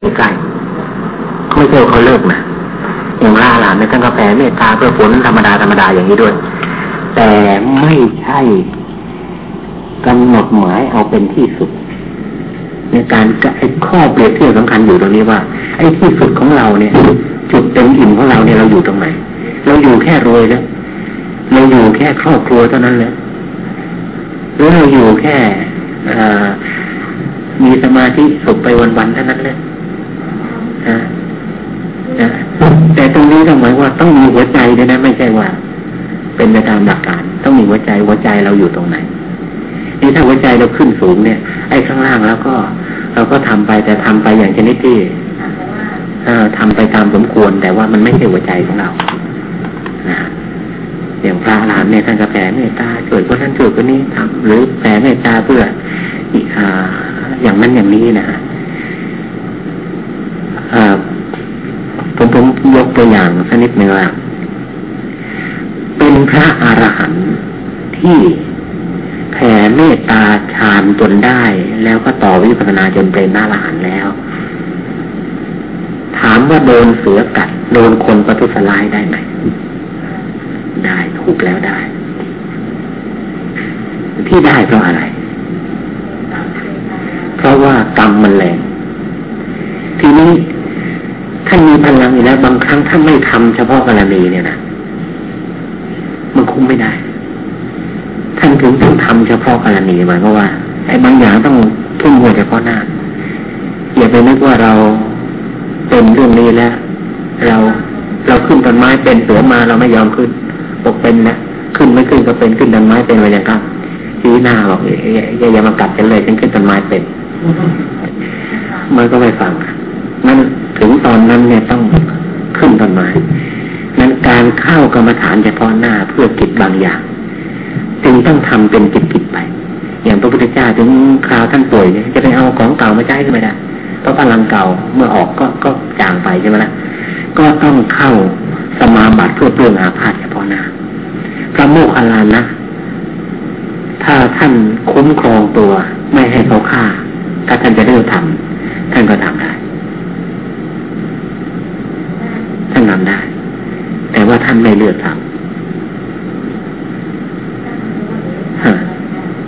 ใกล้ไม่ใช่เขาเลิกนะอย่างล่าหลานในท่านก็แผ่เมตตาเพื่อผลธรรมดาธรรมดาอย่างนี้ด้วย แต่ไม่ใช่กำหนดหมายเอาเป็นที่สุด ในการไอ้ข้อเปรียบเทียบสำคัญอยู่ตรงนี้ว่า ไอ้ที่สุดของเราเนี่ย จุดเต็มอิ่มของเราเนี่ยเราอยู่ตรงไหน เราอยู่แค่รวยแล้วเราอยู่แค่ครอบครัวเท่านั้นเลยหรือเราอยู่แค่มีสมาธิสุขไปวันๆเท่านั้นเลย แต่ตรงนี้ก็หมายว่าต้องมีหัวใจด้วยนะไม่ใช่ว่า เป็นไปตามหลักการ ต้องมีหัวใจหัวใจเราอยู่ตรงไหนนี่ถ้าหัวใจเราขึ้นสูงเนี่ย ไอ้ข้างล่างแล้วก็ เราก็ทำไปแต่ทำไปอย่างชนิดที่ทำไปตามสมควร แต่ว่ามันไม่ใช่หัวใจของเรานะอย่างพระรหันเนี่ยท่านก็แผ่เมตตาช่วยคนนั้นช่วยคนนี้ทำหรือแผ่เมตตาเพื่ออ่าอย่างนั้นอย่างนี้นะ ผมผมยกตัวอย่างสักนิดหนึ่งว่าเป็นพระอรหันต์ที่แผ่เมตตาฌานจนได้ แล้วก็ต่อวิปัสสนาจนเป็นพระอรหันต์แล้ว ถามว่าโดนเสือกัด โดนคนประทุษร้ายได้ไหมได้ถูกแล้วได้ ที่ได้เพราะอะไร เพราะว่ากรรมมันแรงทีนี้ ท่านมีพลังอยู่แล้วบางครั้งท่านไม่ทำเฉพาะกรณีเนี่ยนะมันคุ้มไม่ได้ ท่านถึงต้องทำเฉพาะกรณีหมายก็ว่าไอ้บางอย่างต้องทุ่มหัวเฉพาะหน้าอย่าไปนึกว่าเราเป็นเรื่องนี้แล้วเราเราขึ้นต้นไม้เป็นเสือมาเราไม่ยอมขึ้นตกเป็นนะขึ้นไม่ขึ้นก็เป็นขึ้นต้นไม้เป็นอะไรอย่างนั้นชี้หน้าบอกอย่าอย่ามากัดกันเลยฉันขึ้นต้นไม้เป็นมันก็ไม่ฟัง นั่นถึงตอนนั้นเนี่ยต้องขึ้นต้นไม้นั้นการเข้ากรรมฐานเฉพาะหน้าเพื่อกิจบางอย่างจึงต้องทำเป็นกิจกิจไป อย่างพระพุทธเจ้าถึงคราวท่านป่วยเนี่ยจะไปเอาของเก่ามาใช้ก็ไม่ได้เพราะพลังเก่าเมื่อออกก็ก็จางไปใช่ไหมล่ะก็ต้องเข้าสมาบัติเพื่อเปลื้องอาพาธเฉพาะหน้าพระโมคคัลลานะถ้าท่านคุ้มครองตัว ไม่ให้เขาฆ่า ถ้าท่านจะเลือกทำท่านก็ทำได้ ท่า นทำได้ แต่ว่าท่านไม่เลือกทำ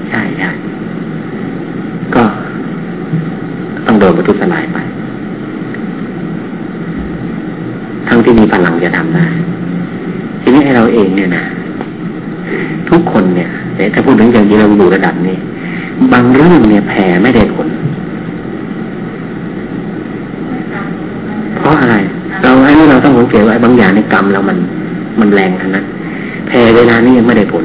ใช่ใช่ก็ต้องโดนประทุษลายไป ทั้งที่มีพลังจะทำได้ทีนี้ให้เราเองเนี่ยนะทุกคนเนี่ยแต่ถ้าพูดถึงอย่างนี้เราอยู่ระดับนี้ บางเรื่องเนี่ยแผ่ไม่ได้ผล เพราะอะไร ต้องสังเกตว่าบางอย่างในกรรมเรามันมันแรงขนาดแผ่เวลานี้ยังไม่ได้ผล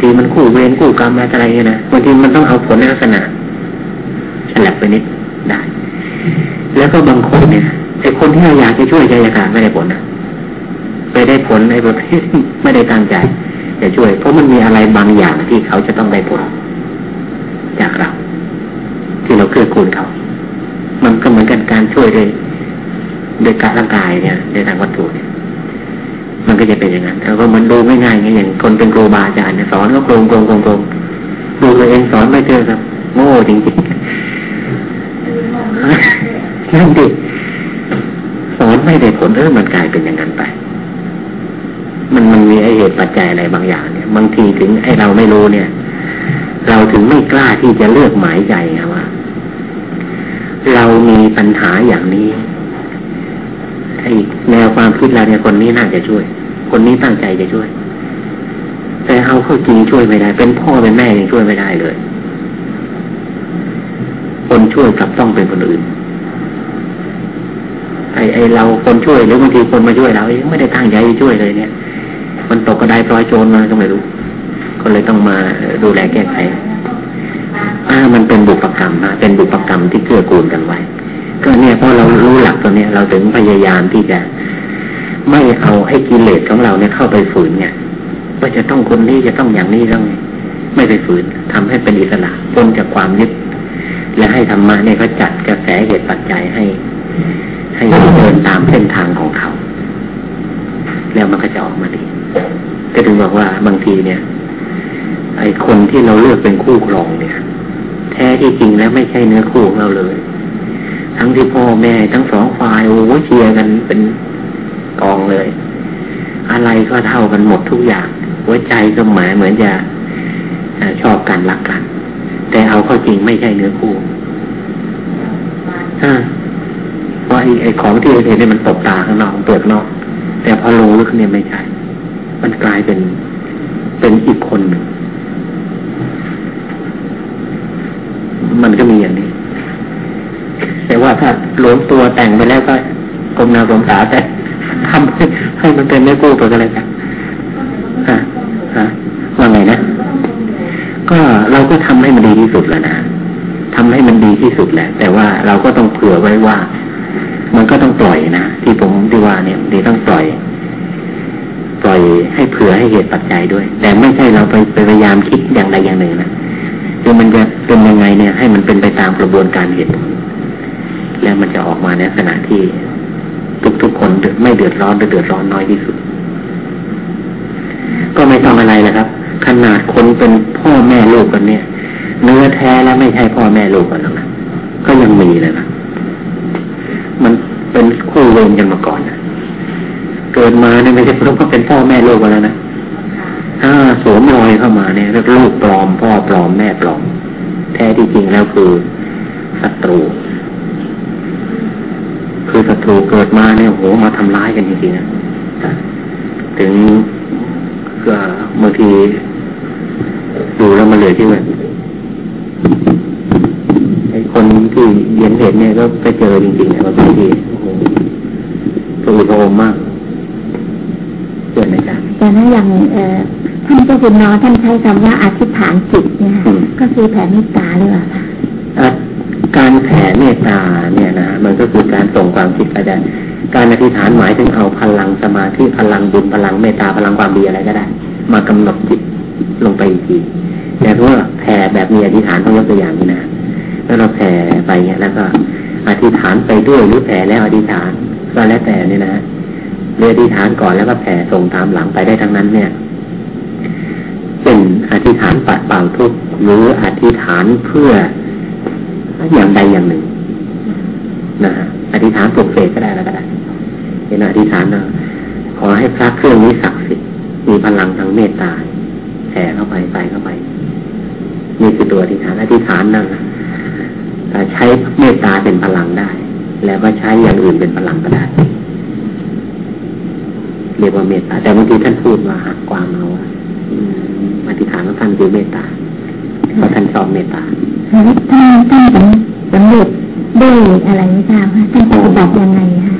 ทีมันคู่เวรคู่กรรมอะไรเนี่ยนะบางทีมันต้องเอาผลในลักษณะฉลับไปนิดได้ แล้วก็บางคนเนี่ยไอ้คนที่เราอยากจะช่วยใจขาดไม่ได้ผลนะไปได้ผลในประเภทไม่ได้ตั้งใจจะช่วย เพราะมันมีอะไรบางอย่างที่เขาจะต้องได้ผล จากเรา ที่เราเกื้อกูลเขา มันก็เหมือนกันการช่วยด้วย ด้วยการร่างกายเนี่ยในทางวัตถุเนี่ยมันก็จะเป็นอย่างนั้นแล้วก็มันดูไม่ง่ายไงอย่างคนเป็นครูบาอาจารย์สอนก็โกงโกงโกงโกงดูตัวเองสอนไม่เจอครับ โง่จริงๆนั่นดิสอนไม่ได้ผลเออมันกลายเป็นอย่างนั้นไป มันมันมีไอเหตุปัจจัยอะไรบางอย่างเนี่ย บางทีถึงไอเราไม่รู้เนี่ย เราถึงไม่กล้าที่จะเลือกหมายใจนะว่า เรามีปัญหาอย่างนี้ ไอแนวความคิดเราเนี่ยคนนี้น่าจะช่วย คนนี้ตั้งใจจะช่วย แต่เอาเข้าจริงช่วยไม่ได้ เป็นพ่อเป็นแม่ยังช่วยไม่ได้เลย คนช่วยกลับต้องเป็นคนอื่นไอไอเราคนช่วยหรือบางทีคนมาช่วยเราเองไม่ได้ตั้งใจช่วยเลยเนี่ย มันตกกระไดปลอยโจรมาก็ไม่รู้ก็เลยต้องมาดูแลแก้ไขอ่ามันเป็นบุปกรรมนะเป็นบุปกรรมที่เกื้อกูลกันไว้ ก็เนี่ยเพราะเรารู้หลักตัวเนี้ยเราถึงพยายามที่จะ ไม่เอาไอ้กิเลสของเราเนี่ยเข้าไปฝืนเนี่ยว่าจะต้องคนนี้จะต้องอย่างนี้ต้องไม่ไปฝืนทำให้เป็นอิสระพ้นจากความยึดและให้ธรรมะเนี่ยเขาจัดกระแสเหตุปัจจัยให้ ให้เดินตามเส้นทางของเขา แล้วมันก็จะออกมาดี ก็ถึงบอกว่าบางทีเนี่ย ไอ้คนที่เราเลือกเป็นคู่ครองเนี่ย แท้ที่จริงแล้วไม่ใช่เนื้อคู่ของเราเลย ทั้งที่พ่อแม่ทั้งสองฝ่ายโอ้เชียร์กันเป็นกองเลย อะไรก็เท่ากันหมดทุกอย่าง หัวใจก็หมายเหมือนจะชอบกันรักกัน แต่เอาเข้าจริงไม่ใช่เนื้อคู่เพราะไอ้ของที่เห็นเนี่ยมันตกตาข้างนอกเปลือกนอก แต่พอลงลึกเนี่ยไม่ใช่มันกลายเป็นเป็นอีกคนหนึ่งมันก็มีอย่างนี้ แต่ว่าถ้าหลวมตัวแต่งไปแล้วก็กลมนากลมตาแต่ทำให้ให้มันเป็นไม่กู้ไปก็เลยกันฮะฮะว่าไงนะ ก็เราก็ทำให้มันดีที่สุดแล้วนะทำให้มันดีที่สุดแหละ แต่ว่าเราก็ต้องเผื่อไว้ว่า มันก็ต้องปล่อยนะที่ผมที่ว่าเนี่ยดีต้องปล่อย ปล่อยให้เผื่อให้เหตุปัจจัยด้วย แต่ไม่ใช่เราไปพยายามคิดอย่างใดอย่างหนึ่งนะคือมันจะเป็นยังไงเนี่ย ให้มันเป็นไปตามกระบวนการเหตุผล แล้วมันจะออกมาในขณะที่ทุกๆคนไม่เดือดร้อนหรือเดือดร้อนน้อยที่สุด ก็ไม่ต้องอะไรนะครับ ขนาดคนเป็นพ่อแม่ลูกกันเนี่ย เนื้อแท้แล้วไม่ใช่พ่อแม่ลูกกันหรอกนะก็ยังมีเลยนะมันเป็นคู่เวรกันมาก่อนนะเกิดมาเนี่ยไม่ใช่เพราะว่าเป็นพ่อแม่ลูกกันแล้วนะถ้าสวมรอยเข้ามาเนี่ยลูกปลอม พ่อปลอมแม่ปลอม แท้ที่จริงแล้วคือศัตรู คือศัตรูเกิดมาเนี่ยโหมาทำร้ายกันจริงๆนะถึงก็บางทีดูแล้วมันเลยที่ว่าไอ้คนที่เย็นเห็นเนี่ยก็ไปเจอจริงๆนะบางทีโอ้โหตัวโทมมากเกิดในการแต่ถ้าอย่างเออท่านเจ้าคุณน้อท่านใช้คำว่าอธิษฐานจิตเนี่ยก็คือแผ่เมตตาหรือเปล่าคะ การแผ่เมตตาเนี่ยนะมันก็คือการส่งความคิดไปได้การอธิษฐานหมายถึงเอาพลังสมาธิพลังบุญพลังเมตตาพลังความดีอะไรก็ได้ มากำหนดจิตลงไปอีกทีแต่เพราะว่าแผ่แบบมีอธิษฐานต้องยกตัวอย่างนี้นะแล้วเราแผ่ไปเนี่ยแล้วก็ อธิษฐานไปด้วยหรือแผ่แล้วอธิษฐานก็แล้วแต่นี่นะเรียอธิษฐานก่อนแล้วก็แผ่ส่งตามหลังไปได้ทั้งนั้นเนี่ยเป็นอธิษฐานปัดเป่าทุกหรืออธิษฐานเพื่อ อย่างใดอย่างหนึ่งนะอธิษฐานปลุกเสกก็ได้แล้วก็ได้เป็นอธิษฐานนะขอให้พระเครื่องนี้ศักดิ์สิทธิ์มีพลังทางเมตตาแผ่เข้าไปใส่เข้าไปนี่คือตัวอธิษฐานอธิษฐานนั่นแต่ใช้เมตตาเป็นพลังได้ แล้วก็ใช้อย่างอื่นเป็นพลังก็ได้เรียกว่าเมตตาแต่บางทีท่านพูดว่าหักความเอาอธิษฐานของท่านคือเมตตาเพราะท่านชอบเมตตา ท่านท่านสำเร็จด้วยอะไรไม่ทราบค่ะท่านปฏิบัติยังไงคะ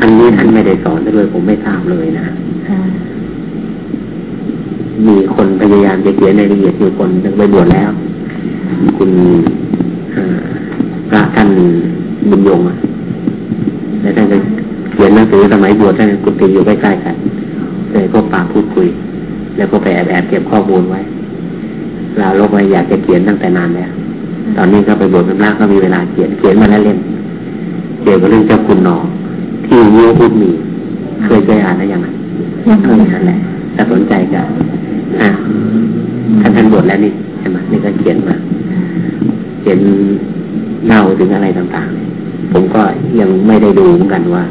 อันนี้ท่านไม่ได้สอนเลยผมไม่ทราบเลยนะมีคนพยายามจะเขียนในละเอียดอยู่คนนึงไปบวชแล้ว คุณพระท่านบุญยงอะแล้วท่านก็เขียนหนังสือสมัยบวชท่านกุฏิอยู่ใกล้ๆกันเลยก็ปากพูดคุย แล้วก็ไปแอบแอบเก็บข้อมูลไว้ เราลบไปอยากจะเขียนตั้งแต่นานแล้วตอนนี้ก็ไปบวชเป็นพระก็มีเวลาเขียนเขียนมาแล้วเล่นเกี่ยวกับเรื่องเจ้าคุณนอที่ยิวพูดมีเคยเคยอ่านได้ยังไงยังเคยนั่นแหละถ้าสนใจก็อ่าท่านท่านบวชแล้วนี่ใช่ไหมนี่ก็เขียนมาเขียนเล่าถึงอะไรต่างๆ ผมก็ยังไม่ได้ดูเหมือนกันว่า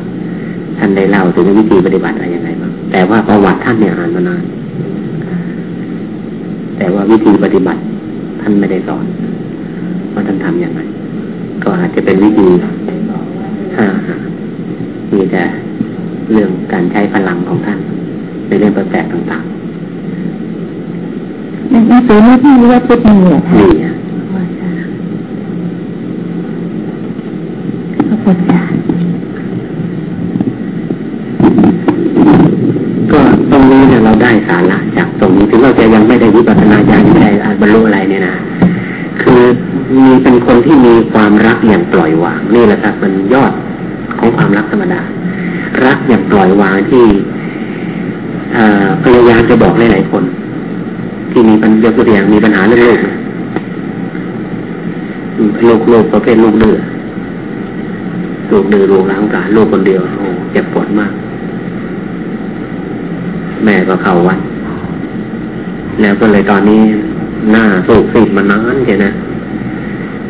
ท่านได้เล่าถึงวิธีปฏิบัติอะไรยังไงบ้างแต่ว่าประวัติท่านเนี่ยอ่านมานาน แต่ว่าวิธีปฏิบัติท่านไม่ได้สอนว่าท่านทำอย่างไรก็อาจจะเป็นวิธีมีแต่เรื่องการใช้พลังของท่านในเรื่องแปลกๆต่างๆในหนังสือนี้ที่เรียกพุทธมีเหรอคะมีอะขอบคุณค่ะก็ตรงนี้เนี่ยเราได้สาระจากตรงนี้ถึงเราจะยังไม่ได้ วิปัสสนาญาณไม่ได้บรรลุอะไรเนี่ยนะคือมีเป็นคนที่มีความรักอย่างปล่อยวางนี่แหละครับมันยอดของความรักธรรมดา รักอย่างปล่อยวางที่พยายามจะบอกหลายๆคน ที่มีปัญหาตัวอย่างมีปัญหาเรื่องโลกโลกโลกประเภทโลกเดือโลกเดือดโลกล้างกายโลกคนเดียวโอ้เจ็บปวดมาก แม่ก็เข้าวัด แล้วก็เลยตอนนี้หน้าโศกสิดมานานใช่นะ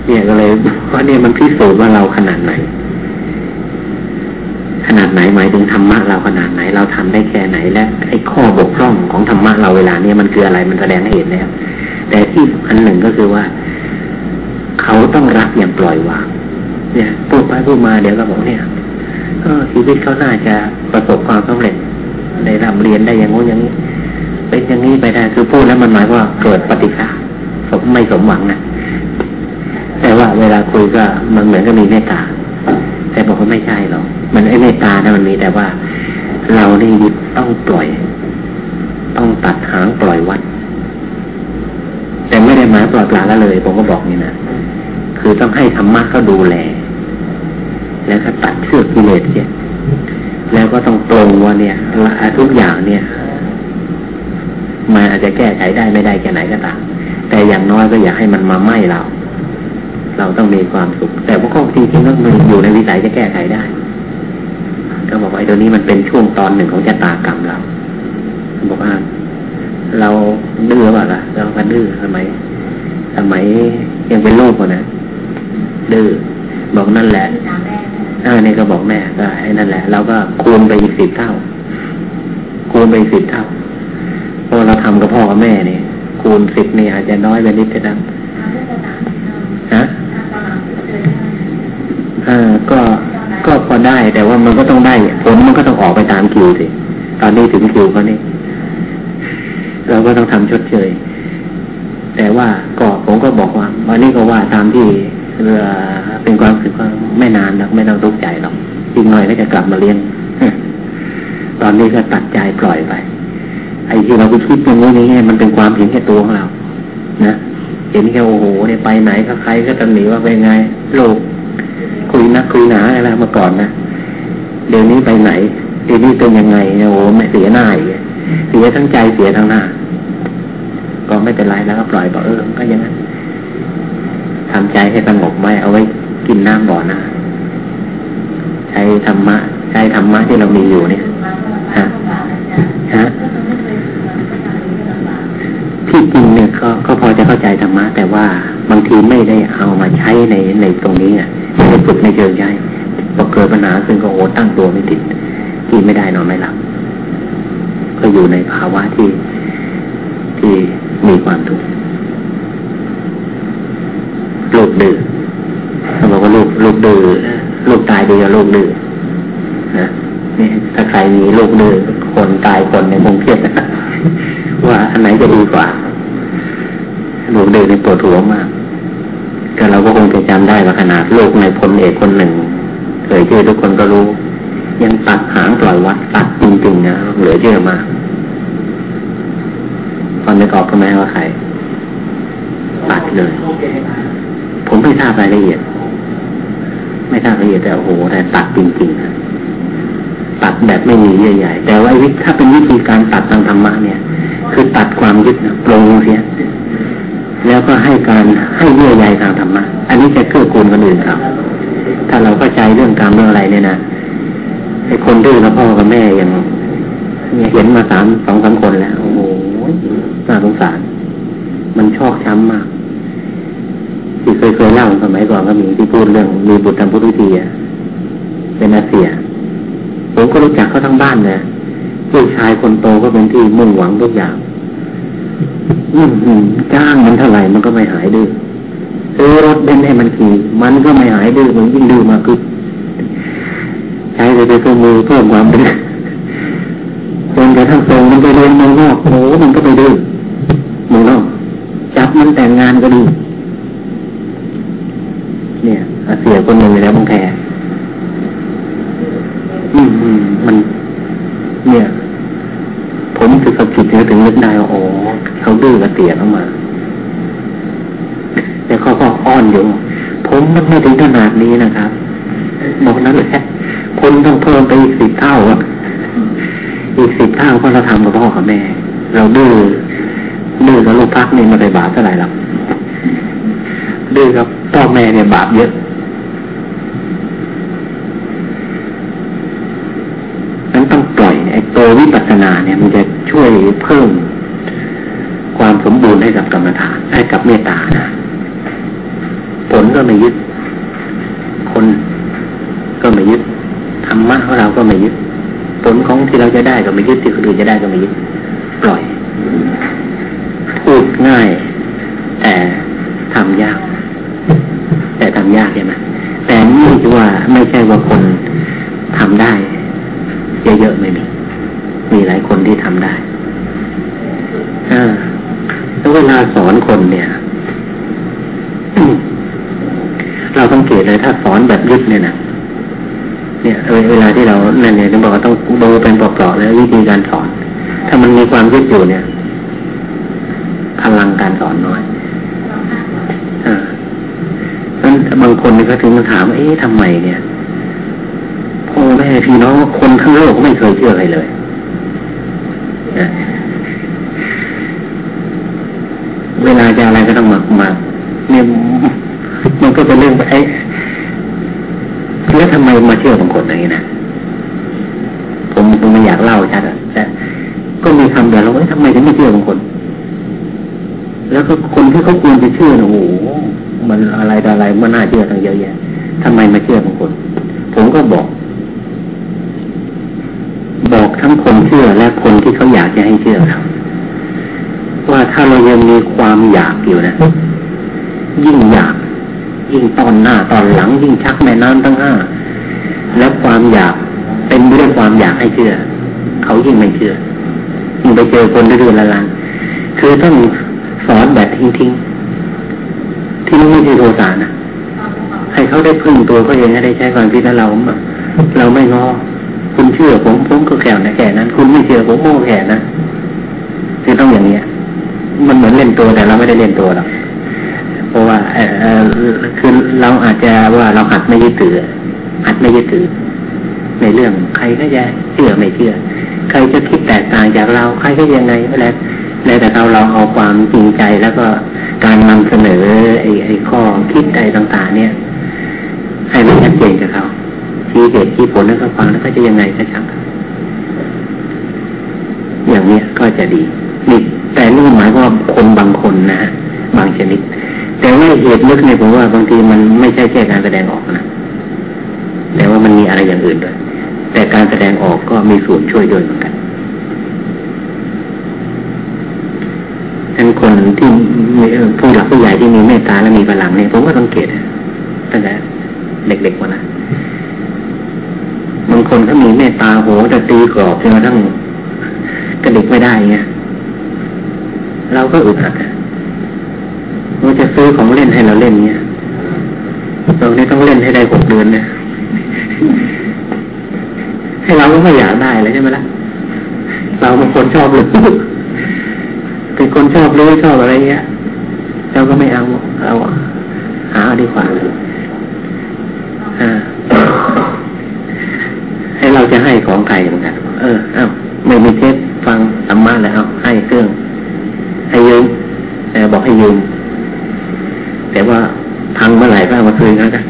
เนี่ยก็เลยเพราะเนี่ยมันพิสูจน์ว่าเราขนาดไหน ขนาดไหนหมายถึงธรรมะเราขนาดไหน เราทำได้แค่ไหนและไอ้ข้อบกพร่องของธรรมะเราเวลาเนี้ยมันคืออะไรมันแสดงให้เห็นแล้วแต่ที่อันหนึ่งก็คือว่า เขาต้องรักอย่างปล่อยวาง เนี่ยพูดไปพูดมาเดี๋ยวก็บอกเนี่ยก็ชีวิตเขาน่าจะประสบความสำเร็จได้ร่ำเรียนได้อย่างงู้นอย่างนี้ เป็นอย่างนี้ไปได้คือพูดแล้วมันหมายว่าเกิดปฏิฆาสมไม่สมหวังนะแต่ว่าเวลาคุยก็มันเหมือนก็มีเมตตาแต่บอกว่าไม่ใช่หรอกมันไอ้เมตตานะมันมีแต่ว่า เรานี่ต้องปล่อย ต้องตัดหางปล่อยวัดแต่ไม่ได้หมายปล่อยปลาละเลย ผมก็บอกนี่นะคือต้องให้ธรรมะเขาดูแล แล้วก็ตัดเชือกกิเลสเนี่ยแล้วก็ต้องตรงว่าเนี่ยทุกอย่างเนี่ย มันอาจจะแก้ไขได้ไม่ได้แค่ไหนก็ตามแต่อย่างน้อยก็อยากให้มันมาไหม้เรา เราต้องมีความสุข แต่พวกข้อจริงๆก็มันอยู่ในวิสัยจะแก้ไขได้ ก็บอกว่าตัวนี้มันเป็นช่วงตอนหนึ่งของชะตากรรมเราบอกว่าเราดื้อเปล่าล่ะเราก็ดื้อทำไมสมัยยังเป็นลูกคนนะดื้อบอกนั่นแหละอ่านี่ก็บอกแม่ก็ไอ้นั่นแหละเราก็คูณไปอีกสิบเท่าคูณไปสิบเท่า พอเราทำกับพ่อกับแม่เนี่ยคูณสิบนี่อาจจะน้อยไปนิดก็ได้ฮะอ่าก็ก็พอได้แต่ว่ามันก็ต้องได้ผลมันก็ต้องออกไปตามคิวสิตอนนี้ถึงคิวเขานี่เราก็ต้องทำชดเชย แต่ว่าก็ผมก็บอกว่าวันนี้ก็ว่าตามที่เรือเป็นความรู้สึกว่าไม่นานหรอกไม่ต้องทุกข์ใจหรอกอีกหน่อยก็จะกลับมาเลี้ยงตอนนี้ก็ตัดใจปล่อยไป ไอ้ที่เราไปคิดตรงนี้นี่มันเป็นความเห็นแค่ตัวของเรา นะ เห็นแค่โอ้โหเนี่ยไปไหนก็ใครก็ตำหนิว่าเป็นไงโลกคุยนักคุยหนาอะไรเมาก่อนนะเดี๋ยวนี้ไปไหนเดี๋ยวนี้เป็นยังไงโอ้โหไม่เสียหน้าอีกเสียทั้งใจเสียทั้งหน้า ก็ไม่เป็นไรแล้วก็ปล่อยก็เออก็ยังนั้นทำใจให้สงบไว้เอาไว้กินน้ำบ่อนะใช้ธรรมะใช้ธรรมะที่เรามีอยู่เนี่ยฮะฮะ ที่จริงเนี่ยก็ก็พอจะเข้าใจธรรมะแต่ว่าบางทีไม่ได้เอามาใช้ในในตรงนี้อะไม่ได้ฝึกในเชิงใช้พอเกิดปัญหาซึ่งก็โอตั้งตัวไม่ติดที่ไม่ได้นอนไม่หลับก็อยู่ในภาวะที่ที่มีความทุกข์ลูกดื้อเขาบอกว่าลูกลูกดื้อลูกตายดีกว่าลูกดื้อนะนี่ถ้าใครมีลูกดื้อคนตายคนในคงเครียดว่า อันไหนจะดีกว่าลูกเดื้อในปวดหัวมาก ก็เราก็คงจะจำได้ว่าขนาดลูกในพลเอกคนหนึ่งเคยเจอทุกคนก็รู้ ยังตัดหางปล่อยวัดตัดจริงๆนะเหลือเยอมากตอนนี้กอก็ไม่ว่าใครตัดเลย ผมไม่ทราบรายละเอียด ไม่ทราบรายละเอียดแต่โอ้โหแต่ตัดจริงๆนะ ตัดแบบไม่มีเยื่อใหญ่แต่ว่าถ้าเป็นวิธีการตัดทางธรรมะเนี่ย คือตัดความยึดปรงเสียแล้วก็ให้การให้เยื่อใยทางธรรมะ อันนี้จะเกื้อกูลคนอื่นครับถ้าเราเข้าใจเรื่องกรรมเรื่องอะไรเนี่ยนะไอ้คนดื้อกับพ่อกับแม่อย่างเห็นมาสามสองสามคนแล้ว โอ้โหน่าสงสาร มันชอกช้ำมาก ที่เคยเคยเล่าสมัยก่อนก็มีที่พูดเรื่องมีบุตรทำพุทธวิธีเป็นอาเซีย ผมก็รู้จักเขาทั้งบ้านเนี่ยลูกชายคนโตก็เป็นที่มุ่งหวังทุกอย่างอืมจ้างมันเท่าไหร่มันก็ไม่หายดื้อซื้อรถเบนให้มันขี่มันก็ไม่หายดื้อมันยิ่งดื้อมากขึ้นใช้ไปเป็นเครื่องมือเพิ่มความดื้อจนกระทั่งส่งมันไปเรียนเมืองนอกโอ้มันก็ไปดื้อเมืองนอกจับมันแต่งงานก็ดีเนี่ยอาเสียคนหนึ่งแล้วบางแค อืมมัน เนี่ย ผมคือสกิดถึงนึกได้ว่าโอ้เขาดื้อกระเตียเข้ามาแต่เขาก็อ้อนอยู่ ผมมันไม่ถึงขนาดนี้นะครับบอกนั้นแหละคนต้องเพิ่มไปอีกสิบเท่าอะอีกสิบเท่าก็เราทำกับพ่อกับแม่ เราดื้อดื้อกับลูกพักนี่มาได้บาปเท่าไหร่หรอกดื้อกับพ่อแม่เนี่ยบาปเยอะนั้นต้องปล่อยไอ้ ตัววิปัสสนาเนี่ยมันจะช่วยเพิ่มความสมบูรณ์ให้กับกรรมฐานให้กับเมตตานะผลก็ไม่ยึด คนก็ไม่ยึดธรรมะของเราก็ไม่ยึด ผลของที่เราจะได้ก็ไม่ยึดที่คนอื่นจะได้ก็ไม่ยึด ปล่อย พูดง่าย แต่ทำยาก แต่ทำยากใช่ไหมแต่นี่คือว่าไม่ใช่ว่าคนทำได้เยอะๆไม่มี มีหลายคนที่ทำ ได้อ่าแล้วเวลาสอนคนเนี่ยเราสังเกตเลยถ้าสอนแบบยึดเนี่ยนะเนี่ยเวลาที่เราเนี่ยเนี่ยต้องบอกว่าต้องดูเป็นปลอกๆแล้ววิธีการสอน ถ้ามันมีความยึดอยู่เนี่ยพลังการสอนน้อยอ่านั้นบางคนนี่ก็ถึงมาถามเอ๊ะทำไมเนี่ยพ่อแม่พี่น้องคนทั้งโลกไม่เคยเชื่ออะไรเลย เวลาจะอะไรก็ต้องมามาเนี่ยมันก็เป็นเรื่องไปแล้วทำไมมาเชื่อบางคนอย่างนี้นะผมผมไม่อยากเล่าชัดแต่ก็มีคำเดียวเราว่าทำไมถึงไม่เชื่อบางคน แล้วก็คนที่เขาควรจะเชื่อโอ้โหมันอะไรอะไรมันน่าเชื่อตั้งเยอะแยะทำไมมาเชื่อบางคน ผมก็บอก บอกทั้งคนเชื่อและคนที่เขาอยากจะให้เชื่อเรา ว่าถ้าเรายังมีความอยากอยู่นะ ยิ่งอยาก ยิ่งตอนหน้าตอนหลัง ยิ่งชักแม่น้ำทั้งห้าและความอยากเป็นเรื่องความอยากให้เชื่อ เขายิ่งไม่เชื่อยิ่งไปเจอคนเรื่อยๆละลังคือต้องสอนแบบทิ้งทิ้งทิ้งไม่ใช่โทสานะให้เขาได้พึ่งตัวเขาเองให้ได้ใช้ความคิดแล้วเราเราไม่งอคุณเชื่อผมผมก็แข่นะแค่นั้น คุณไม่เชื่อผมโง่แค่นะคือต้องอย่างเนี้ย มันเหมือนเล่นตัวแต่เราไม่ได้เล่นตัวหรอกเพราะว่าเออคือเราอาจจะว่าเราหัดไม่ยึดถือหัดไม่ยึดถือ ในเรื่องใครก็จะเชื่อไม่เชื่อ ใครจะคิดแตกต่างจากเราใครก็ยังไงก็แล้วแล้วแต่เราเราเอาความจริงใจแล้วก็การนำเสนอไอ้ไอ้ข้อคิดใดต่างๆ เนี่ย ให้มันชัดเจนกับเขาชี้เหตุชี้ผลแล้วก็ฟังแล้วก็จะยังไงก็ช่างอย่างนี้ก็จะดีนี่ แต่นี่หมายว่าคนบางคนนะฮะบางชนิด แต่ว่าเหตุลึกเนี่ยผมว่าบางทีมันไม่ใช่แค่การแสดงออกนะแต่ว่ามันมีอะไรอย่างอื่นด้วยแต่การแสดงออกก็มีส่วนช่วยด้วยเหมือนกันทั้งคนที่ผู้หลักผู้ใหญ่ที่มีเมตตาและมีพลังเนี่ยผมก็สังเกตตั้งแต่เด็กๆมานะบางคนเขามีเมตตาโหจะตีกรอบจนกระทั่งกระดิกไม่ได้เงี้ย เราก็อึดอัดเราจะซื้อของเล่นให้เราเล่นเนี้ยเราเนี่ยต้องเล่นให้ได้หกเดือนเนี่ยให้เราก็ไม่อยากได้เลยใช่ไหมล่ะเราเป็นคนชอบเลยเป็นคนชอบรู้ชอบอะไรเงี้ยเราก็ไม่เอาเราหาดีกว่าให้เราจะให้ของใครเหมือนกันเออเอ้าไม่มีเทปฟังธรรมะแล้วให้เครื่องให้ยืมแต่บอก ให้ยืมแต่ว่าพังเมื่อไหร่ก็มาคืนนะ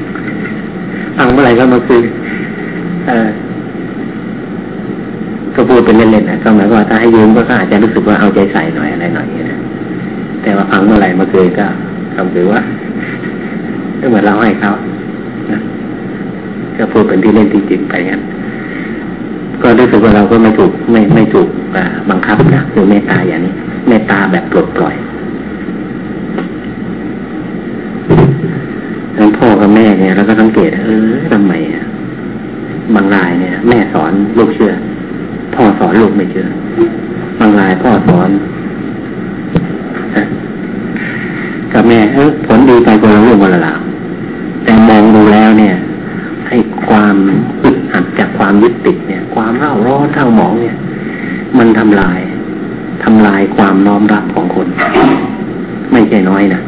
พังเมื่อไหร่ก็มาคืนก็พูดเป็นเล่นๆนะก็หมายว่าถ้าให้ยืมก็อาจจะรู้สึกว่าเอาใจใส่หน่อยอะไรหน่อยนะแต่ว่าพังเมื่อไหร่มาคืนก็คำถือว่าก็เหมือนเราให้เขาก็พูดเป็นที่เล่นที่จริงไปงั้นก็รู้สึกว่าเราก็ไม่ถูกไม่ไม่ถูกบังคับนะคือเมตตาอย่างนี้เมตตาแบบปลดปล่อยทั้ง พ่อกับแม่เนี่ยเราก็สังเกตเออทำไมอะบางรายเนี่ย แม่สอนลูกเชื่อ พ่อสอนลูกไม่เชื่อบางรายพ่อสอนกับแม่เออผลดีไปคนละเรื่องคนละราวแต่มองดูแล้วเนี่ยให้ความอึดอัดจากความยึดติดเนี่ย ความเร่าร้อนเท่าหมองเนี่ย มันทำลายทำลายความน้อมรับของคน ไม่ใช่น้อยนะ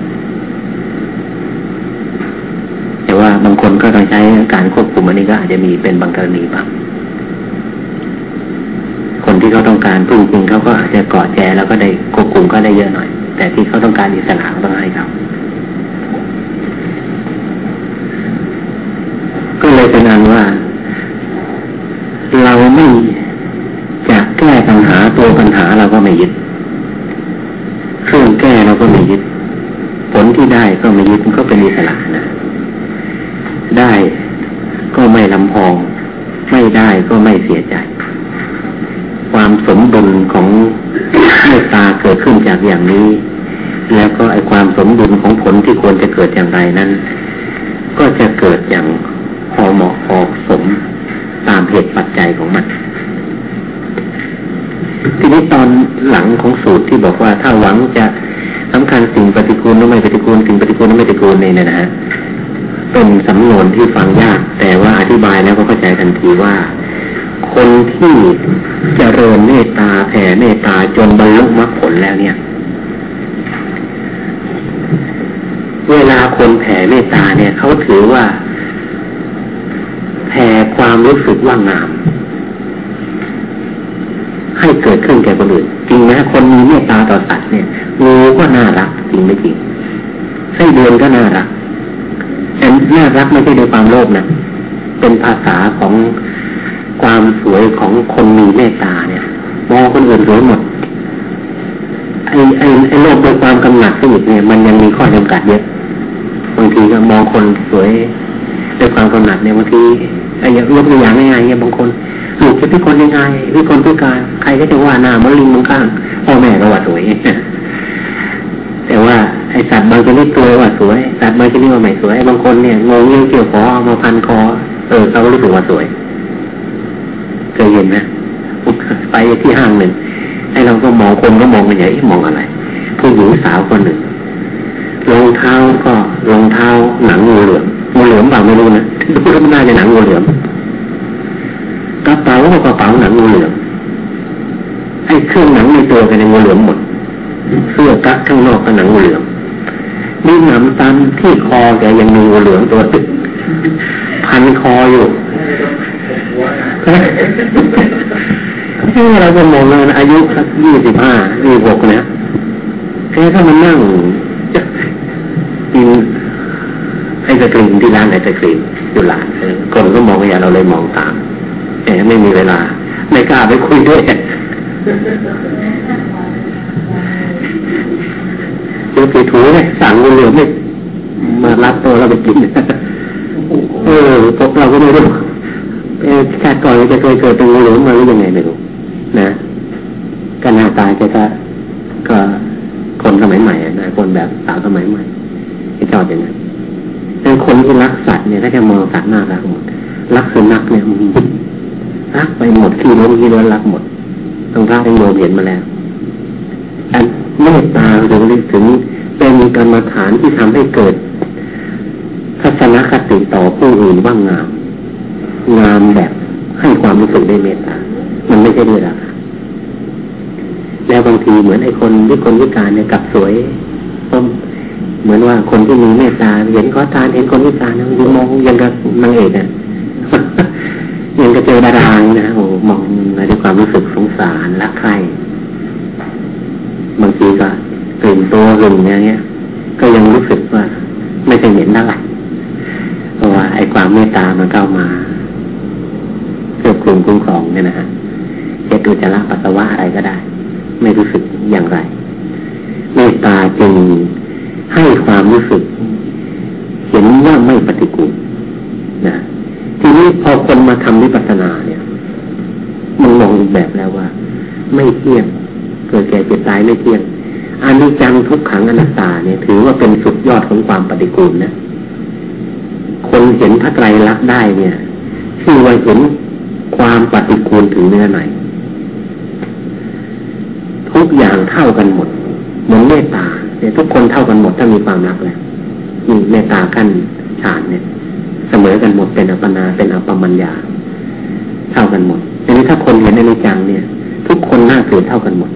แต่ว่าบางคนก็ต้องใช้การควบคุมอันนี้ก็อาจจะมีเป็นบางกรณีบ้างคนที่เขาต้องการพึ่งจริงเขาก็อาจจะกอดแจแล้วก็ได้ควบคุมก็ได้เยอะหน่อย แต่ที่เขาต้องการอิสระต้องให้เขาก็เลยเป็นอันว่า เราไม่จะแก้ปัญหาตัวปัญหาเราก็ไม่ยึดเครื่องแก้เราก็ไม่ยึด ผลที่ได้ก็ไม่ยึดมันก็เป็นอิสระนะ ได้ก็ไม่ลำพอง ไม่ได้ก็ไม่เสียใจ ความสมดุลของเมตตาเกิดขึ้นจากอย่างนี้ แล้วก็ไอความสมดุลของผลที่ควรจะเกิดอย่างไรนั้น ก็จะเกิดอย่างพอเหมาะพอสมตามเหตุปัจจัยของมัน ทีนี้ตอนหลังของสูตรที่บอกว่าถ้าหวังจะสำคัญสิ่งปฏิกูลหรือไม่ปฏิกูลสิ่งปฏิกูลหรือไม่ปฏิกูลเนี่ยนะฮะ เป็นสำนวนที่ฟังยาก แต่ว่าอธิบายแล้วก็เข้าใจทันทีว่า คนที่เจริญเมตตาแผ่เมตตาจนบรรลุมรรคผลแล้วเนี่ย เวลาคนแผ่เมตตาเนี่ยเขาถือว่า แผ่ความรู้สึกว่างาม ให้เกิดขึ้นแก่คนอื่นจริงไหมคนมีเมตตาต่อสัตว์เนี่ยงูก็น่ารักจริงไม่จริงไส้เดือนก็น่ารัก น่ารักไม่ใช่ด้วยความโลภนะเป็นภาษาของความสวยของคนมีเมตตาเนี่ยมองคนอื่นสวยหมดไอ้ไอ้ไอ้โลภโดยความกำหนัดสนิทเนี่ยมันยังมีข้อจำกัดเยอะบางทีก็มองคนสวยด้วยความกำหนัดเนี่ยบางทีไอ้ยกตัวอย่างง่ายๆเนี่ยบางคนลูกจะพิคนยังไงพิคนพิการ ใครก็จะว่าหน้ามะลิงมังข้างพ่อแม่ก็ว่าสวยแต่ว่า ไอสัตว์บางชนิดตัวว่าสวย สัตว์บางชนิดว่าไม่สวยบางคนเนี่ยงงเงี้ยเกี่ยวคอมาพันคอ เออเขาก็รู้สึกว่าสวยเคยเห็นไหมไปที่ห้างหนึ่งไอเราก็มองคนก็มองกันใหญ่มองอะไรผู้หญิงสาวคนหนึ่งรองเท้าก็รองเท้าหนังงูเหลือมงูเหลือมเปล่าไม่รู้นะดูแล้วมันน่าจะหนังงูเหลือมกระเป๋าก็กระเป๋าหนังงูเหลือมไอ้เครื่องหนังในตัวกันในงูเหลือมหมดเสื้อกั๊กข้างนอกก็หนังงูเหลือม มีหนำตันที่คอแกยังมีงูเหลือมตัวตึกพันคออยู่ที่เราจะมองเลยอายุสักยี่สิบห้ายี่หกเนี่ยแค่ถ้ามันนั่งกินไอศกรีมที่ร้านไอศกรีมอยู่หลานคนก็มองอย่างเราเลยมองตามแต่ไม่มีเวลา ไม่กล้าไปคุยด้วย ดี๋ยวไปถูเลยสั่งเงินเหลือไม่มารับตัวเราไปกินเออพวกเราก็ไม่รู้เออชาติก่อนจะเคยเกิดเป็นงูเหลือมมาหรือยังไงไม่รู้นะกันหน้าตาจะก็คนสมัยใหม่นะคนแบบสาวสมัยใหม่ที่ชอบอย่างนั้นแต่คนที่รักสัตว์เนี่ยถ้าจะมองสัตว์น่ารักหมดรักสุนัขเนี่ยรักไปหมดที่ล้นที่ล้นรักหมดต้องพระที่โยมเห็นมาแล้วอัน เมตตาถึงถึงเป็นกรรมฐานที่ทำให้เกิดทัศนคติต่อผู้อื่นว่างงาม งามแบบให้ความรู้สึกได้เมตตา มันไม่ใช่ด้วยราคาแล้วบางทีเหมือนไอ้คนที่คนวิการเนี่ยกับสวยต้มเหมือนว่าคนที่มีเมตตาเห็นขอทานเห็นคนวิการนะมันมองยังกับนางเอกอะยังก็เจอดารานะโอ้มองด้วยความรู้สึกสงสารรักใคร บางทีก็ตื่นตัวหึงอย่างเงี้ย ก็ยังรู้สึกว่า ไม่ใช่เห็นเท่าไหร่เพราะว่าไอ้ความเมตตามันเข้ามาเกือบกลุ่มคุ้มครองเนี่ยนะฮะจะดูจะละปัสสาวะอะไรก็ได้ ไม่รู้สึกอย่างไร เมตตาจึงให้ความรู้สึก เห็นว่าไม่ปฏิกูลนะทีนี้พอคนมาทำวิปัสสนาเนี่ย มันมองอีกแบบแล้วว่า ไม่เที่ยง เกิดแก่เจ็บตายไม่เที่ยงอนิจจังทุกขังอนัตตาเนี่ยถือว่าเป็นสุดยอดของความปฏิกูลนะคนเห็นพระไตรลักษณ์ได้เนี่ยที่ว่าเห็นความปฏิกูลถึงเนื้อไหนทุกอย่างเท่ากันหมดเหมือนเมตตาเนี่ยทุกคนเท่ากันหมดถ้ามีความรักแล้วนี่เมตตาขั้นฌานเนี่ย เสมอกันหมดเป็นอัปปนาเป็นอัปปมัญญา เท่ากันหมดทีนี้ถ้าคนเห็นในจังเนี่ย ทุกคนน่าเกลียดเท่ากันหมด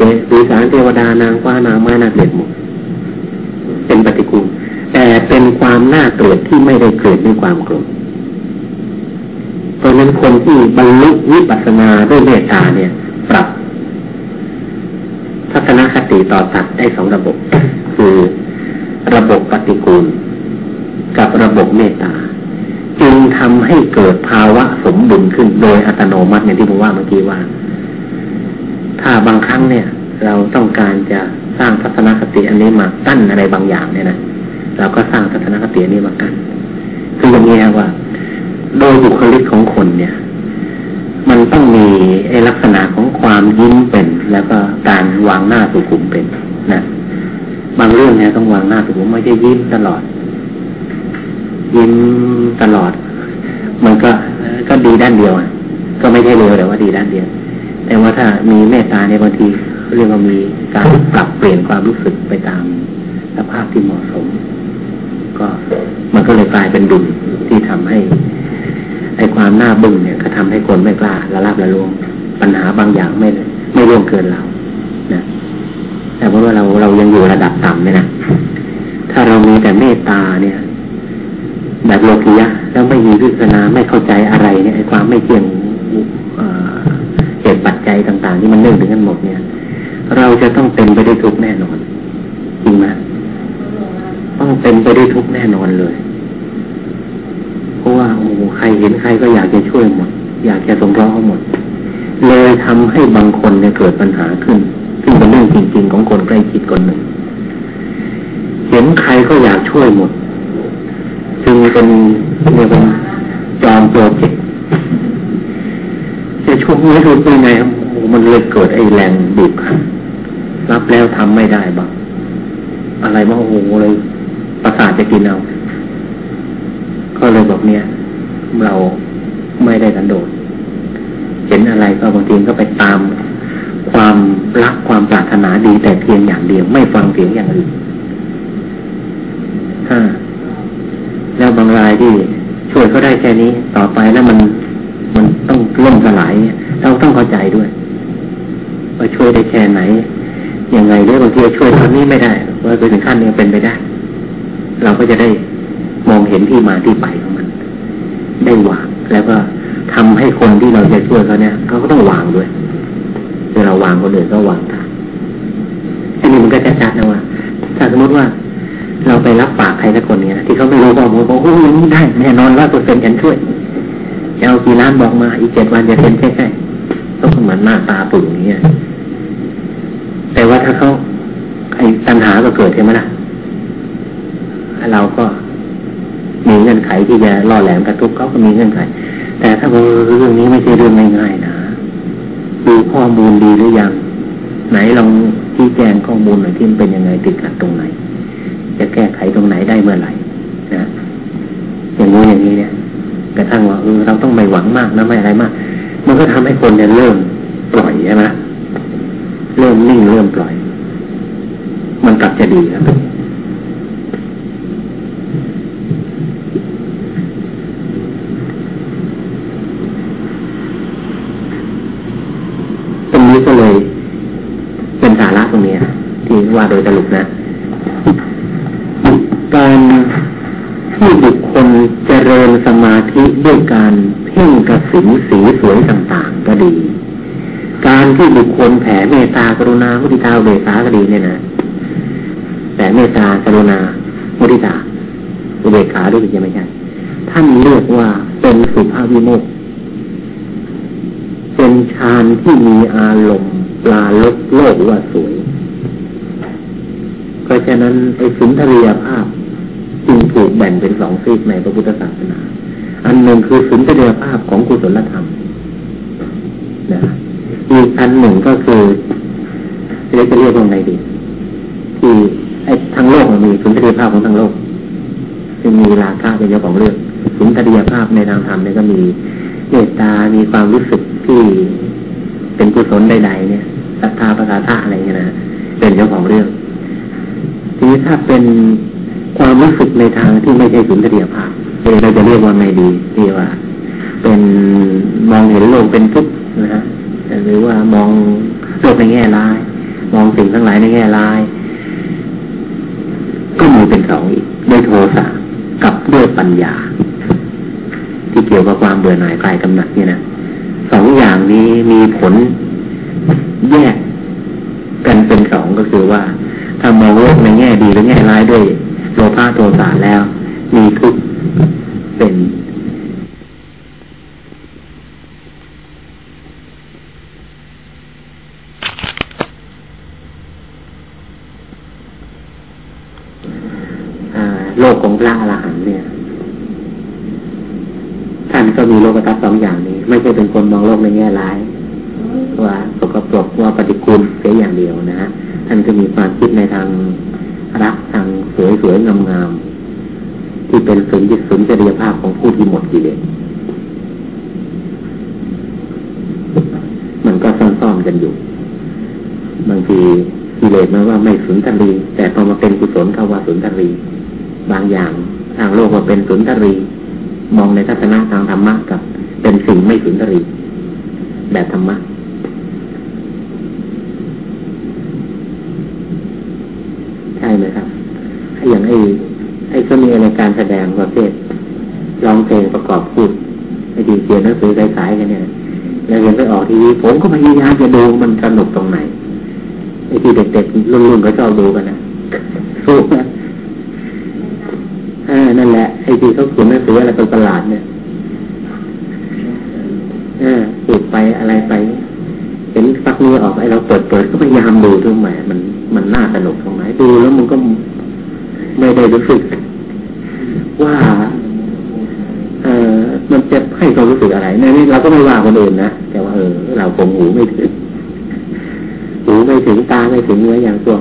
เทวีสารเทวดานางฟ้านางไม้นาเกลียดหมดเป็นปฏิกูลแต่เป็นความน่าเกลียดที่ไม่ได้เกิดด้วยความโกรธเพราะนั้นคนที่บรรลุวิปัสสนาด้วยเมตตาเนี่ย ปรับ ทัศนคติต่อสัตว์ได้สองระบบ คือระบบปฏิกูล กับระบบเมตตาจึงทำให้เกิดภาวะสมดุลขึ้นโดยอัตโนมัติอย่างที่ผมว่าเมื่อกี้ว่า ถ้าบางครั้งเนี่ย เราต้องการจะสร้างทัศนคติอันนี้มากั้นอะไรบางอย่างเนี่ยนะเราก็สร้างทัศนคติอันนี้มากั้นคืออย่างนี้ว่า โดยบุคลิกของคนเนี่ย มันต้องมีลักษณะของความยิ้มเป็น แล้วก็การวางหน้าสุขุมเป็นนะบางเรื่องเนี่ยต้องวางหน้าสุขุมไม่ใช่ยิ้มตลอด ยิ้มตลอด มันก็ก็ดีด้านเดียวอะก็ไม่ใช่เลวแต่ว่าดีด้านเดียว แต่ว่าถ้ามีเมตตาในบางทีเรียกว่ามีการปรับเปลี่ยนความรู้สึกไปตามสภาพที่เหมาะสม ก็มันก็เลยกลายเป็นดุลที่ทำให้ไอ้ความหน้าบึ้งเนี่ยก็ทำให้คนไม่กล้าละลาบละลวง ปัญหาบางอย่างไม่ไม่ร่วงเกินเรานะแต่เพราะว่าเราเรายังอยู่ระดับต่ำเนี่ยนะถ้าเรามีแต่เมตตาเนี่ย แบบโลกียะแล้วไม่มีวิจารณาไม่เข้าใจอะไรเนี่ยไอ้ความไม่เที่ยงางๆที่มันเนื่องถึงกันหมดเนี่ย เราจะต้องเป็นไปได้ทุกแน่นอนจริงไหมต้องเป็นไปได้ทุกแน่นอนเลย เพราะว่าโอ้ใครเห็นใครก็อยากจะช่วยหมด อยากจะสงเคราะห์หมด เลยทำให้บางคนเนี่ยเกิดปัญหาขึ้น ซึ่งเป็นเรื่องจริง ๆ ของคนใกล้ชิดคนหนึ่ง เห็นใครก็อยากช่วยหมด จึงเป็นเรียกว่าจอมโปรเจกต์จะช่วยไม่รู้เป็นไง มันเลยเกิดไอ้แรงบีบคั้นรับแล้วทำไม่ได้บ้างอะไรบ้างโอ้โหเลยประสาทจะกินเอาก็เลยบอกเนี่ย เราไม่ได้กันโดดเห็นอะไรก็บางทีก็ไปตามความรักความปรารถนาดีแต่เพียงอย่างเดียว ไม่ฟังเสียงอย่างอื่นห้าแล้วบางรายที่ช่วยก็ได้แค่นี้ ต่อไปแล้วมันมันต้องล่มสลายเราต้องเข้าใจด้วย ว่าช่วยได้แค่ไหนยังไงเรื่องบางทีช่วยตอนนี้ไม่ได้ว่าไปถึงขั้นนี้เป็นไปได้ เราก็จะได้มองเห็นที่มาที่ไปของมัน ได้วางแล้วก็ทำให้คนที่เราจะช่วยเขาเนี่ยเขาก็ต้องวางด้วยเวลาเราวางคนอื่นก็วางตามอันนี้มันก็ชัดๆนะว่าถ้าสมมติว่าเราไปรับปากใครสักคนเนี่ยที่เขาไม่รู้ข้อมูลบอกโอ้ยนี้ได้แน่นอนว่าเปอร์เซ็นต์ฉันช่วยจะเอากี่ล้านบอกมาอีกเจ็ดวันจะเซ็นใช่ๆต้องเหมือนหน้าตาปุ่อย่างเงี้ย แต่ว่าถ้าเขาไอ้ปัญหาก็เกิดใช่ไหมล่ะเราก็มีเงื่อนไขที่จะล่อแหลมกระทุกเขาก็มีเงื่อนไข แต่ถ้าเรื่องนี้ไม่ใช่เรื่องง่ายๆนะดูข้อมูลดีหรือยัง ไหนลองที่แจงข้อมูลหน่อยที่มันเป็นยังไงติดขัดตรงไหน จะแก้ไขตรงไหนได้เมื่อไหร่นะอย่างนี้อย่างนี้เนี่ยกระทั่งว่าเออเราต้องไม่หวังมากนะไม่อะไรมาก มันก็ทำให้คนเนี่ยเริ่มปล่อยใช่ไหม เริ่มนิ่งเริ่มปล่อย มันกลับจะดีแล้วตรงนี้ก็เลยเป็นสาระตรงนี้ที่ว่าโดยสรุปนะ การที่บุคคลเจริญสมาธิด้วยการเพ่งกระสินสีสวยต่างๆก็ดี การที่บุคคลแผ่เมตตากรุณามุทิตาเบสาก็ดีเนี่ยนะแผ่เมตตากรุณามุทิตาอุเบกขาด้วยจะไม่ใช่ท่านเรียกว่าเป็นสุภาพวิโมกเป็นฌานที่มีอารมณ์ปลาลดโลกว่าสวย เพราะฉะนั้นไอ้สุนทรียภาพจึงถูกแบ่งเป็นสองซีกในพระพุทธศาสนา อันหนึ่งคือสุนทรียภาพของกุศลธรรมนะ อีกอันหนึ่งก็คือเรียกจะเรียกว่าไงดี ที่ไอ้ทั้งโลกมันมีสุนทรียภาพของทั้งโลกจึงมีราคาเป็นเจ้าของเรื่องสุนทรียภาพในทางธรรมเนี่ยก็มีเมตตา มีความรู้สึกที่เป็นกุศลใด ๆ เนี่ยศรัทธาภาษาท่าอะไรเงี้ยนะเป็นเจ้าของเรื่อง ทีนี้ถ้าเป็นความรู้สึกในทางที่ไม่ใช่สุนทรียภาพเราจะเรียกว่าไงดีที่ว่า เป็นมองเห็นโลกเป็นทุกข์นะฮะ หรือว่ามองโลกในแง่ร้าย มองสิ่งทั้งหลายในแง่ร้าย ก็มีเป็นสองอีกด้วยโทสะกับด้วยปัญญา ที่เกี่ยวกับความเบื่อหน่ายคลายกำหนัดนี่นะสองอย่างนี้มีผลแยกกันเป็นสองก็คือว่า ถ้ามองโลกในแง่ดีหรือแง่ร้ายด้วยโลภะโทสะแล้ว มีทุกข์เป็นโลกของ พระอรหันต์เนี่ย ท่านก็มีโลกทัศน์สองอย่างนี้ ไม่ใช่เป็นคนมองโลกในแง่ร้ายว่าสกปรกว่าปฏิกูลเสียอย่างเดียวนะฮะท่านก็มีความคิดในทางรักทางสวยสวยงามงามที่เป็นสุนทรสุนจริยภาพของผู้ที่หมดกิเลสมันก็ซ่อนๆกันอยู่ บางทีกิเลสมันว่าไม่สุนทรีแต่พอมาเป็นกุศลเข้าว่าสุนทรี บางอย่างทางโลกว่าเป็นสุนทรี มองในทัศนะทางธรรมะกับเป็นสิ่งไม่สุนทรี แบบธรรมะใช่ไหมครับอย่างไอ้ไอ้ก็มีในการแสดงประเภทร้องเพลงประกอบพูดไอ้ดีเขียนหนังสือสายๆกันเนี่ยแล้วเห็นไปออกทีวีผมก็พยายามจะดูมันสนุกตรงไหนไอ้ที่เด็กๆรุ่นๆก็ชอบดูกันนะสู้นะ นั่นแหละไอ้ที่เขาเขียนหนังสืออะไรเป็นประหลาดเนี่ยอ่าพูดไปอะไรไปเห็นฟักนี้ออกไอ้เราเปิดเปิดก็พยายามดูทุกแหมมันมันน่าสนุกตรงไหนดูแล้วมันก็ไม่ได้รู้สึก ว่า เออมันจะให้เขารู้สึกอะไรในนี้เราก็ไม่ว่าคนอื่นนะแต่ว่าเออ เราคงหูไม่ถึงหูไม่ถึงตาไม่ถึงเนื้ออย่างตัว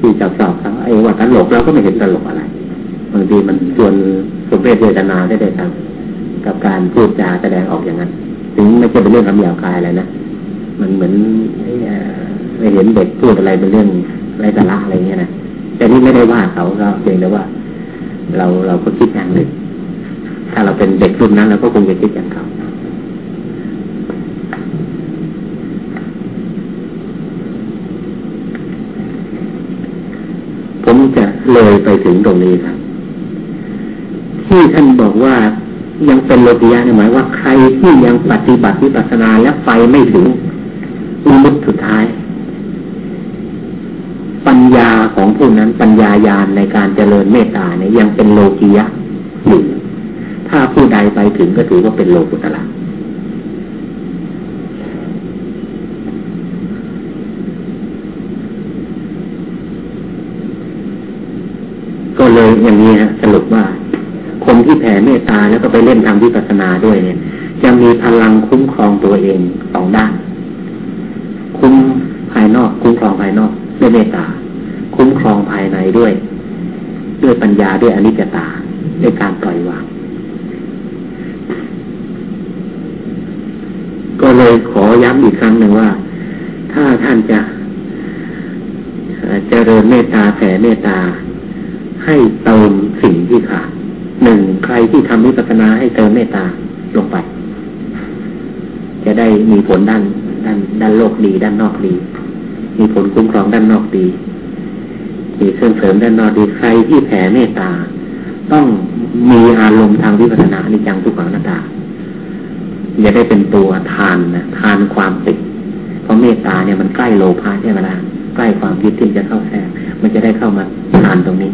ที่จับสอบเขาไอ้ว่าตลกเราก็ไม่เห็นตลกอะไร บางทีมันชวนสมเด็จเจตนาได้ได้ทำกับการพูดจาแสดงออกอย่างนั้น ถึงไม่ใช่เป็นเรื่องคำหยาบคายอะไรนะมันเหมือนไม่เห็นเด็กพูดอะไรเป็นเรื่องไรสาระอะไรเงี้ยนะแต่นี่ไม่ได้ว่าเขาก็เพียงแต่ว่า เราเราก็คิดอย่างหนึ่งถ้าเราเป็นเด็กรุ่นนั้นเราก็คงจะคิดอย่างเขาผมจะเลยไปถึงตรงนี้ครับ ที่ท่านบอกว่ายังเป็นโลกิยะเนี่ยหมายว่าใครที่ยังปฏิบัติวิปัสสนาและไฟไม่ถึงอุมุตสุดท้าย ปัญญาของผู้นั้นปัญญายาณในการเจริญเมตตาเนี่ยยังเป็นโลกิยะอยู่ถ้าผู้ใดไปถึงก็ถือว่าเป็นโลกุตละก็เลยอย่างนี้ฮะสรุปว่าคน ที่แผ่เมตตาแล้วก็ไปเล่นทำวิปัสสนาด้วยเนี่ย จะมีพลังคุ้มครองตัวเองสองด้าน คุ้มภายนอก คุ้มครองภายนอกด้วยเมตตา คุ้มครองภายในด้วย ด้วยปัญญาด้วยอนิจจตาด้วยการปล่อยวางก็เลยขอย้ำอีกครั้งหนึ่งว่า ถ้าท่านจะเจริญเมตตาแผ่เมตตาให้เติมสิ่งที่ขาด หนึ่งใครที่ทำวิปัสสนาให้เติมเมตตาลงไป จะได้มีผลด้านด้านด้านโลกดีด้านนอกดี มีผลคุ้มครองด้านนอกดี มีเครื่องเสริมด้านนอกดีใครที่แผ่เมตตา ต้องมีอารมณ์ทางวิปัสสนาในจังทุกขังนาตาอย่าได้เป็นตัวทานนะทานความติดเพราะเมตตาเนี่ยมันใกล้โลภะใช่ไหมล่ะใกล้ความคิดที่จะเข้าแทรกมันจะได้เข้ามาทานตรงนี้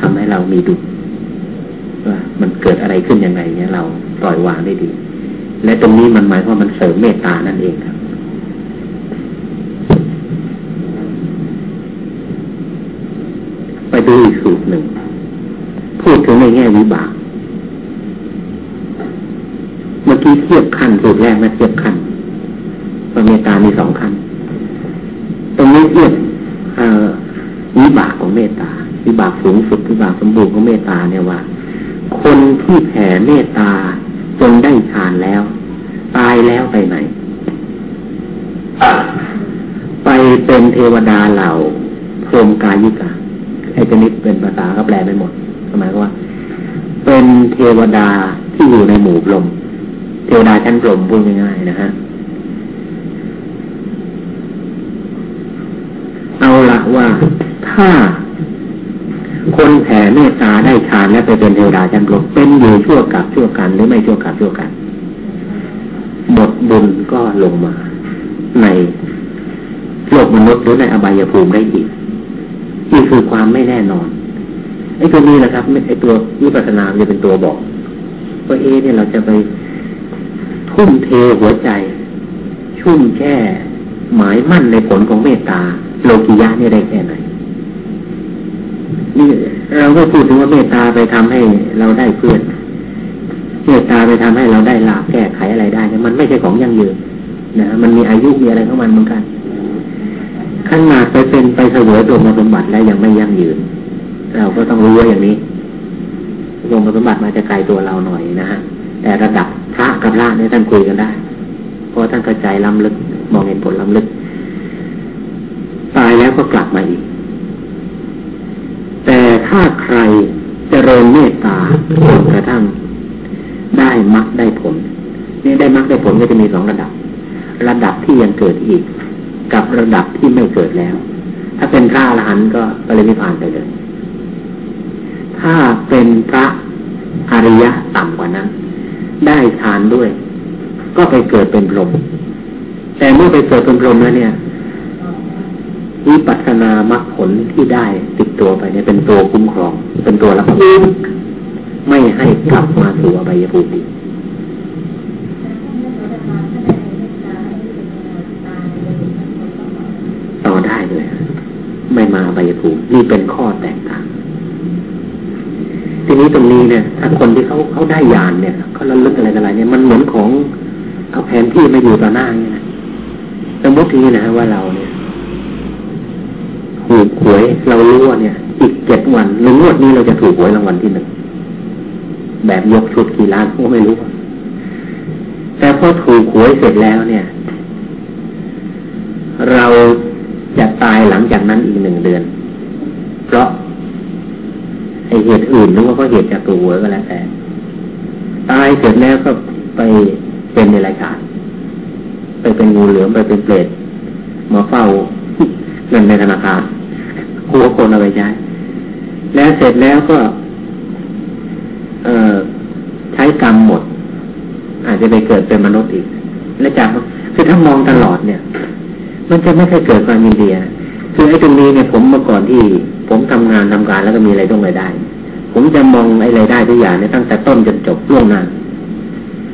ทำให้เรามีดุว่า มันเกิดอะไรขึ้นยังไงเนี่ยเราปล่อยวางได้ดี และตรงนี้มันหมายว่ามันเสริมเมตตานั่นเองครับไปดูอีกสูตรหนึ่ง พูดถึงในแง่วิบาก เมื่อกี้เทียบขั้นสูตรแรกมาเทียบขั้นพระเมตตามีสองขั้น ตรงนี้เทียบวิบากของเมตตาวิบากสูงสุดวิบากสมบูรณ์ของเมตตาเนี่ยว่า คนที่แผ่เมตตาจนได้ฌานแล้ว ตายแล้วไปไหน ไปเป็นเทวดาเหล่าพรมกายิกาไอ้ชนิดเป็นภาษาก็แปลไม่หมดหมายว่า เป็นเทวดาที่อยู่ในหมู่พรมเทวดาชั้นพรมพูดง่ายๆนะฮะเอาละว่าถ้า คนแผ่เมตตาได้ฌานและไปเป็นเทวดาชั้นพรหมเป็นอยู่ชั่วกับชั่วกันหรือไม่ชั่วกับชั่วกันหมดบุญก็ลงมา ในโลกมนุษย์หรือในอบายภูมิได้อีกนี่คือความไม่แน่นอนไอ้ตัวนี้แหละครับไอ้ตัววิปัสสนาจะเป็นตัวบอกว่าเอเนี่ยเราจะไปทุ่มเทหัวใจ ชุ่มแช่หมายมั่นในผลของเมตตาโลกิยะนี่ได้แค่ไหน นี่เราก็พูดถึงว่าเมตตาไปทำให้เราได้เพื่อน เมตตาไปทำให้เราได้ลาบแก้ไขอะไรได้เนี่ยมันไม่ใช่ของยั่งยืนนะมันมีอายุมีอะไรของมันเหมือนกันขนาดไปเป็นไปเสวยตัวมสมบัติแล้วยังไม่ยั่งยืน เราก็ต้องรู้อย่างนี้รวมสมบัติมาจะไกลตัวเราหน่อยนะฮะแต่ระดับพระกับพระเนี่ยท่านคุยกันได้ เพราะท่านกระจายล้ำลึก มองเห็นผลล้ำลึก ตายแล้วก็กลับมาอีก แต่ถ้าใครจเจริญเมตตาจนกระทั่งได้มรรคได้ผล นี่ได้มรรคได้ผลก็จะมีสองระดับ ระดับที่ยังเกิดอีก กับระดับที่ไม่เกิดแล้ว ถ้าเป็นพระอรหันต์ก็ปรินิพานไปเลย ถ้าเป็นพระอริยะต่ำกว่านั้น ได้ทานด้วย ก็ไปเกิดเป็นพรหมแต่เมื่อไปเกิดเป็นพรหมแล้วเนี่ย วิปัสสนามรรคผลที่ได้ติดตัวไปเนี่ยเป็นตัวคุ้มครอง เป็นตัวรับรู้ไม่ให้กลับมาสู่อบายภูมิต่อได้เลย ไม่มาอบายภูมินี่เป็นข้อแตกต่างทีนี้ตรงนี้เนี่ย ถ้าคนที่เขาเขาได้ยานเนี่ยเขาระลึกอะไรอะไรเนี่ยมันเหมือนของเอาแผนที่มาอยู่ต่อหน้าเนี่ยสมมติทีนะว่าเราเนี่ย ถูกหวยเรารู้ว่าเนี่ย อีกเจ็ดวันหรืองวดนี้เราจะถูกหวยรางวัลที่หนึ่งแบบยกชุดกี่ล้านก็ไม่รู้ แต่พอถูกหวยเสร็จแล้วเนี่ย เราจะตายหลังจากนั้นอีกหนึ่งเดือน เพราะไอเหตุอื่นนึกว่าก็เหตุจากตัวหวยก็แล้วแต่ตายเสร็จแล้วก็ไปเป็นในรายการไปเป็นงูเหลือมไปเป็นเปรตมาเฝ้าเงินในธนาคาร หัวคนเอาไปใช้แล้วเสร็จแล้วก็เออใช้กรรมหมด อาจจะไปเกิดเป็นมนุษย์อีก และจากคือถ้ามองตลอดเนี่ย มันจะไม่เคยเกิดความยินดีนะคือไอ้ตรงนี้เนี่ยผมเมื่อก่อนที่ ผมทำงานทำการแล้วก็มีอะไรต้องรายได้ ผมจะมองไอ้รายได้ทุกอย่างเนี่ยตั้งแต่ต้นจนจบล่วงหน้า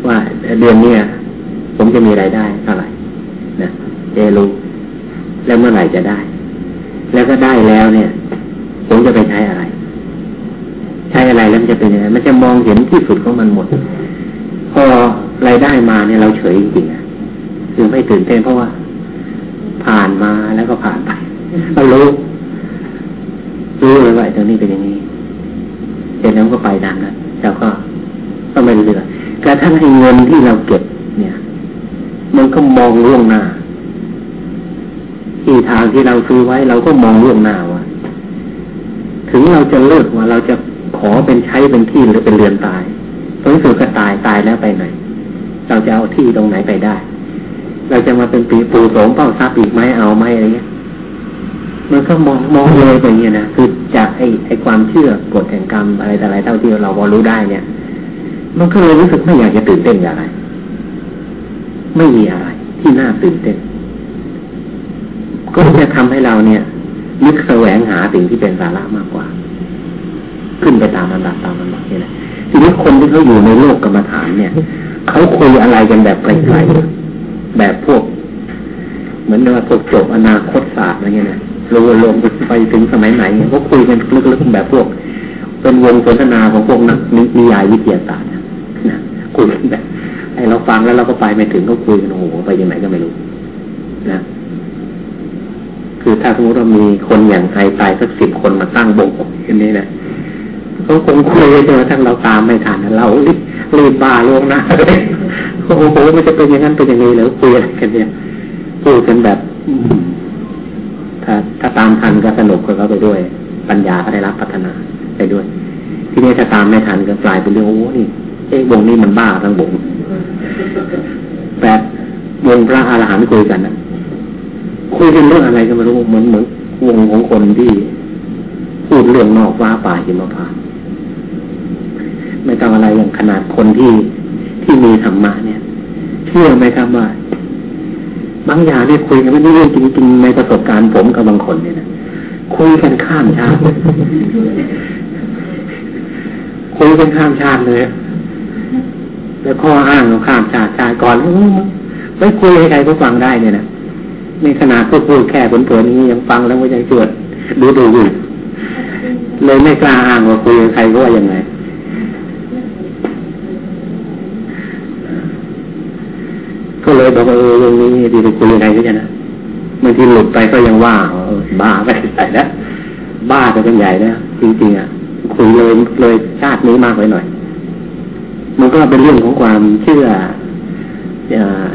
ว่าเดือนเนี้ยผมจะมีรายได้เท่าไหร่นะเจรู้แล้วเมื่อไหร่จะได้ แล้วก็ได้แล้วเนี่ย ผมจะไปใช้อะไร ใช้อะไรแล้วมันจะเป็นยังไงมันจะมองเห็นที่สุดของมันหมด พอรายได้มาเนี่ยเราเฉยจริงๆคือไม่ตื่นเต้นเพราะว่า ผ่านมาแล้วก็ผ่านไปเรารู้รู้เลยว่าตรงนี้เป็นอย่างนี้เสร็จแล้วก็ไปดังนั้นแล้วก็ต้องไม่เลือกกระทั่งให้เงินที่เราเก็บ เนี่ย มันก็มองล่วงหน้า ที่ทางที่เราซื้อไว้เราก็มองล่วงหน้าว่าถึงเราจะเลิกว่าเราจะขอเป็นใช้เป็นที่หรือเป็นเรือนตายผลสุดก็ตายตายแล้วไปไหน เราจะเอาที่ตรงไหนไปได้ เราจะมาเป็นปีปูโสมเป้าทรัพย์อีกไหมเอาไหมอะไรเงี้ยมันก็มองมองเลยไปเงี้ยนะคือจากไอ้ไอ้ความเชื่อกฎแห่งกรรมอะไรแต่อะไรเท่าที่เราพอรู้ได้เนี่ย มันก็เลยรู้สึกไม่อยากจะตื่นเต้นอะไร ไม่มีอะไรที่น่าตื่นเต้น ก็จะทำให้เราเนี่ยนึกแสวงหาสิ่งที่เป็นสาระมากกว่า ขึ้นไปตามลำดับตามลำดับนี่แหละทีนี้คนที่เขาอยู่ในโลกกรรมฐานเนี่ยเขาคุยอะไรกันแบบไกลๆแบบพวก เหมือนว่าพวกจบอนาคตศาสตร์อะไรเงี้ยนะรู้ลงไปถึงสมัยไหนเขาคุยกันลึกๆแบบพวก เป็นวงสนทนาของพวกนักนิยายวิทยาศาสตร์นะคุยกันแบบไอเราฟังแล้วเราก็ไปไม่ถึงเขาคุยกันโอ้โหไปยังไงก็ไม่รู้นะ คือถ้าสมมติว่ามีคนอย่างไอตายสักสิบคนมาตั้งบกอย่างนี้นะเขาคงคุยจนกระทั่งเราตามไม่ทันเรารีบบ้าลงนะโอ้โหมันจะเป็นอย่างนั้นเป็นอย่างนี้แล้วคุยกันเนี่ยพูดกันแบบถ้าถ้าตามทันก็สนุกก็เข้าไปด้วย ปัญญาก็ได้รับพัฒนาไปด้วย ทีนี้ถ้าตามไม่ทันก็กลายเป็นเรื่องโอ้นี่เอ้วงนี้มันบ้าทั้งวงแบบวงพระอรหันต์คุยกันนะ คุยกันเรื่องอะไรก็ไม่รู้เหมือนเหมือนวงของคนที่พูดเรื่องนอกฟ้าป่าหิมพานไม่ต้องอะไรอย่างขนาดคนที่ที่มีธรรมะเนี่ย เชื่อไหมครับว่าบางอย่างเนี่ยคุยกันไม่ได้เรื่องจริงๆในประสบการณ์ผมกับบางคนเนี่ยนะคุยกันข้ามชาติคุยกันข้ามชาติเลยแล้วข้ออ้างของข้ามชาติชาติก่อนไม่คุยให้ใครก็ฟังได้เนี่ยนะ ในขณะพูดพูดแค่ผลผลนี้ยังฟังแล้วก็ยังสวดดูดูอยู่เลยไม่กล้าอ้างว่าคุยกับใครก็ว่ายังไงก็เลยบอกเออเรื่องนี้ดีไปคุยยังไงก็จะนะบางทีหลุดไปก็ยังว่าบ้าไปใส่แล้วบ้าจะเป็นใหญ่นะจริงๆอะคุยเลยเลยชาตินี้มากไปหน่อย มันก็เป็นเรื่องของความเชื่อ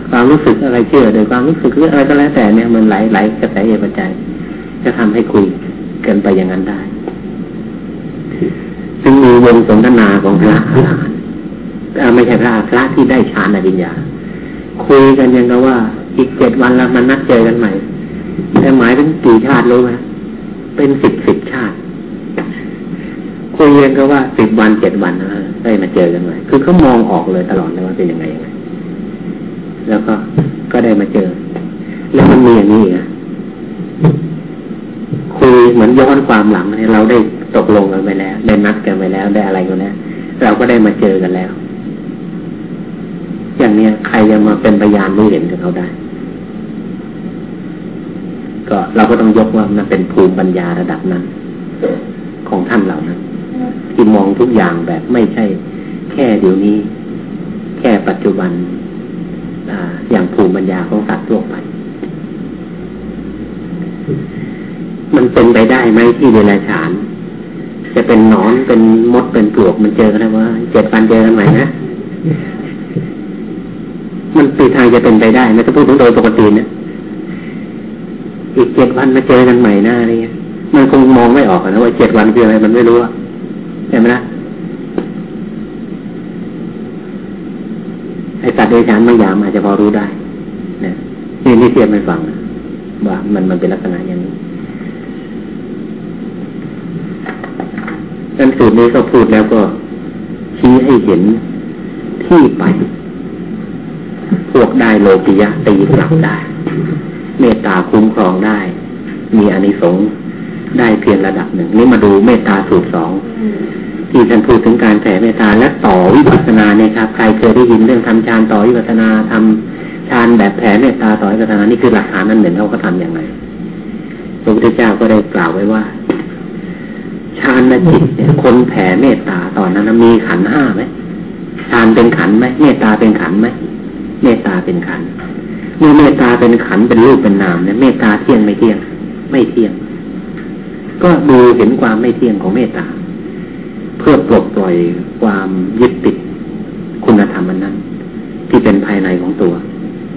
ความรู้สึกอะไรเชื่อโดยความรู้สึกหรืออะไรก็แล้วแต่เนี่ยมันไหลไหลกระแสเหตุปัจจัยจะทำให้คุยเกินไปอย่างนั้นได้ ซึ่งมีวงสนทนาของพระอรหันต์ไม่ใช่พระพระที่ได้ฌานในวิญญา คุยกันยังกับว่าอีกเจ็ดวันแล้วมันนัดเจอกันใหม่แต่หมายเป็นกี่ชาติรู้ไหมเป็นสิบสิบชาติคุยกันก็ว่าสิบวันเจ็ดวันนะได้มาเจอกันใหม่คือเขามองออกเลยตลอดเลยว่าเป็นยังไงยังไง แล้วก็ก็ได้มาเจอ แล้วมันมีอย่างนี้อะคุยเหมือนย้อนความหลังเนี่ยเราได้ตกลงกันไปแล้ว ได้นัดกันไปแล้วได้อะไรกันแล้วเราก็ได้มาเจอกันแล้ว อย่างเนี้ยใครจะมาเป็นพยานไม่เห็นกับเขาได้ ก็เราก็ต้องยกว่ามันเป็นภูมิปัญญาระดับนั้น ของท่านเหล่านั้นที่มองทุกอย่างแบบไม่ใช่ แค่เดี๋ยวนี้ แค่ปัจจุบัน อย่างภูมิปัญญาของสัตว์ทั่วไป มันเป็นไปได้ไหมที่เดรัจฉาน จะเป็นหนอนเป็นมดเป็นปลวกมันเจอกันว่าเจ็ดวันเจอกันใหม่นะมันปีทางจะเป็นไปได้นะถ้าพูดถึงโดยปกติเนี่ยอีกเจ็ดวันมาเจอกันใหม่หน้าอะไรเงี้ยมันคงมองไม่ออกนะว่าเจ็ดวันคืออะไรมันไม่รู้อะใช่ไหมนะ ไอ้ตัดเดชานไม่ยามอาจจะพอรู้ได้นะนี่นี่เทียบไม่ฟังว่ามันมันเป็นลักษณะอย่างนี้ดังสูตรนี้ก็พูดแล้วก็ชี้ให้เห็นที่ไป พวกได้โลกิยะตีกลับได้ เมตตาคุ้มครองได้ มีอานิสงส์ได้เพียงระดับหนึ่ง นี่มาดูเมตตาสูตรสอง ที่ท่านพูดถึงการแผ่เมตตาและต่อวิปัสสนาเนี่ยครับ ใครเคยได้ยินเรื่องทำฌานต่อวิปัสสนาทำฌานแบบแผ่เมตตาต่อวิปัสสนานี่คือหลักฐานนั่นหนึ่งเขาก็ทํำอย่างไรพระพุทธเจ้าก็ได้กล่าวไว้ว่าฌานจิตเนี่ยคนแผ่เมตตาตอนนั้นมีขันห้าไหมฌานเป็นขันไหมเมตตาเป็นขันไหมเมตตาเป็นขันเมื่อเมตตาเป็นขันเป็นรูปเป็นนามเนี่ยเมตตาเที่ยงไม่เที่ยง ไม่เที่ยง ก็ดูเห็นความไม่เที่ยงของเมตตา เพื่อปลดปล่อยความยึดติดคุณธรรมนั้น ที่เป็นภายในของตัว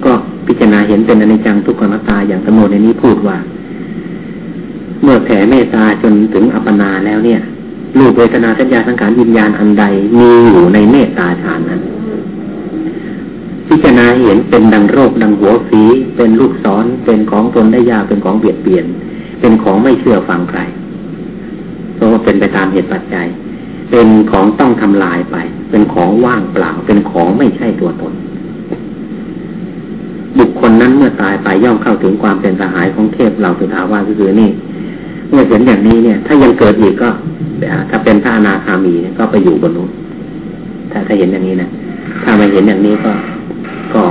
ก็พิจารณาเห็นเป็นอนิจจังทุกขังตาอย่างสมมในนี้พูดว่า เมื่อแผ่เมตตาจนถึงอัปปนาแล้วเนี่ยรูปเวทนาสัญญาสังขารวิญญาณอันใดมีอยู่ในเมตตาฌานนั้น พิจารณาเห็นเป็นดังโรคดังหัวฝีเป็นลูกศรเป็นของตนได้ยากเป็นของเบียดเบียน เป็นของไม่เชื่อฟังใครเพราะว่าเป็นไปตามเหตุปัจจัย เป็นของต้องทำลายไป เป็นของว่างเปล่า เป็นของไม่ใช่ตัวตน บุคคลนั้นเมื่อตายไปย่อมเข้าถึงความเป็นสหายของเทพเหล่าสุทาวาก็คือนี่ เมื่อเห็นอย่างนี้เนี่ย ถ้ายังเกิดอีกก็ถ้าเป็นพระอนาคามีก็ไปอยู่บนนู้นถ้าถ้าเห็นอย่างนี้นะถ้าไม่เห็นอย่างนี้ก็ก็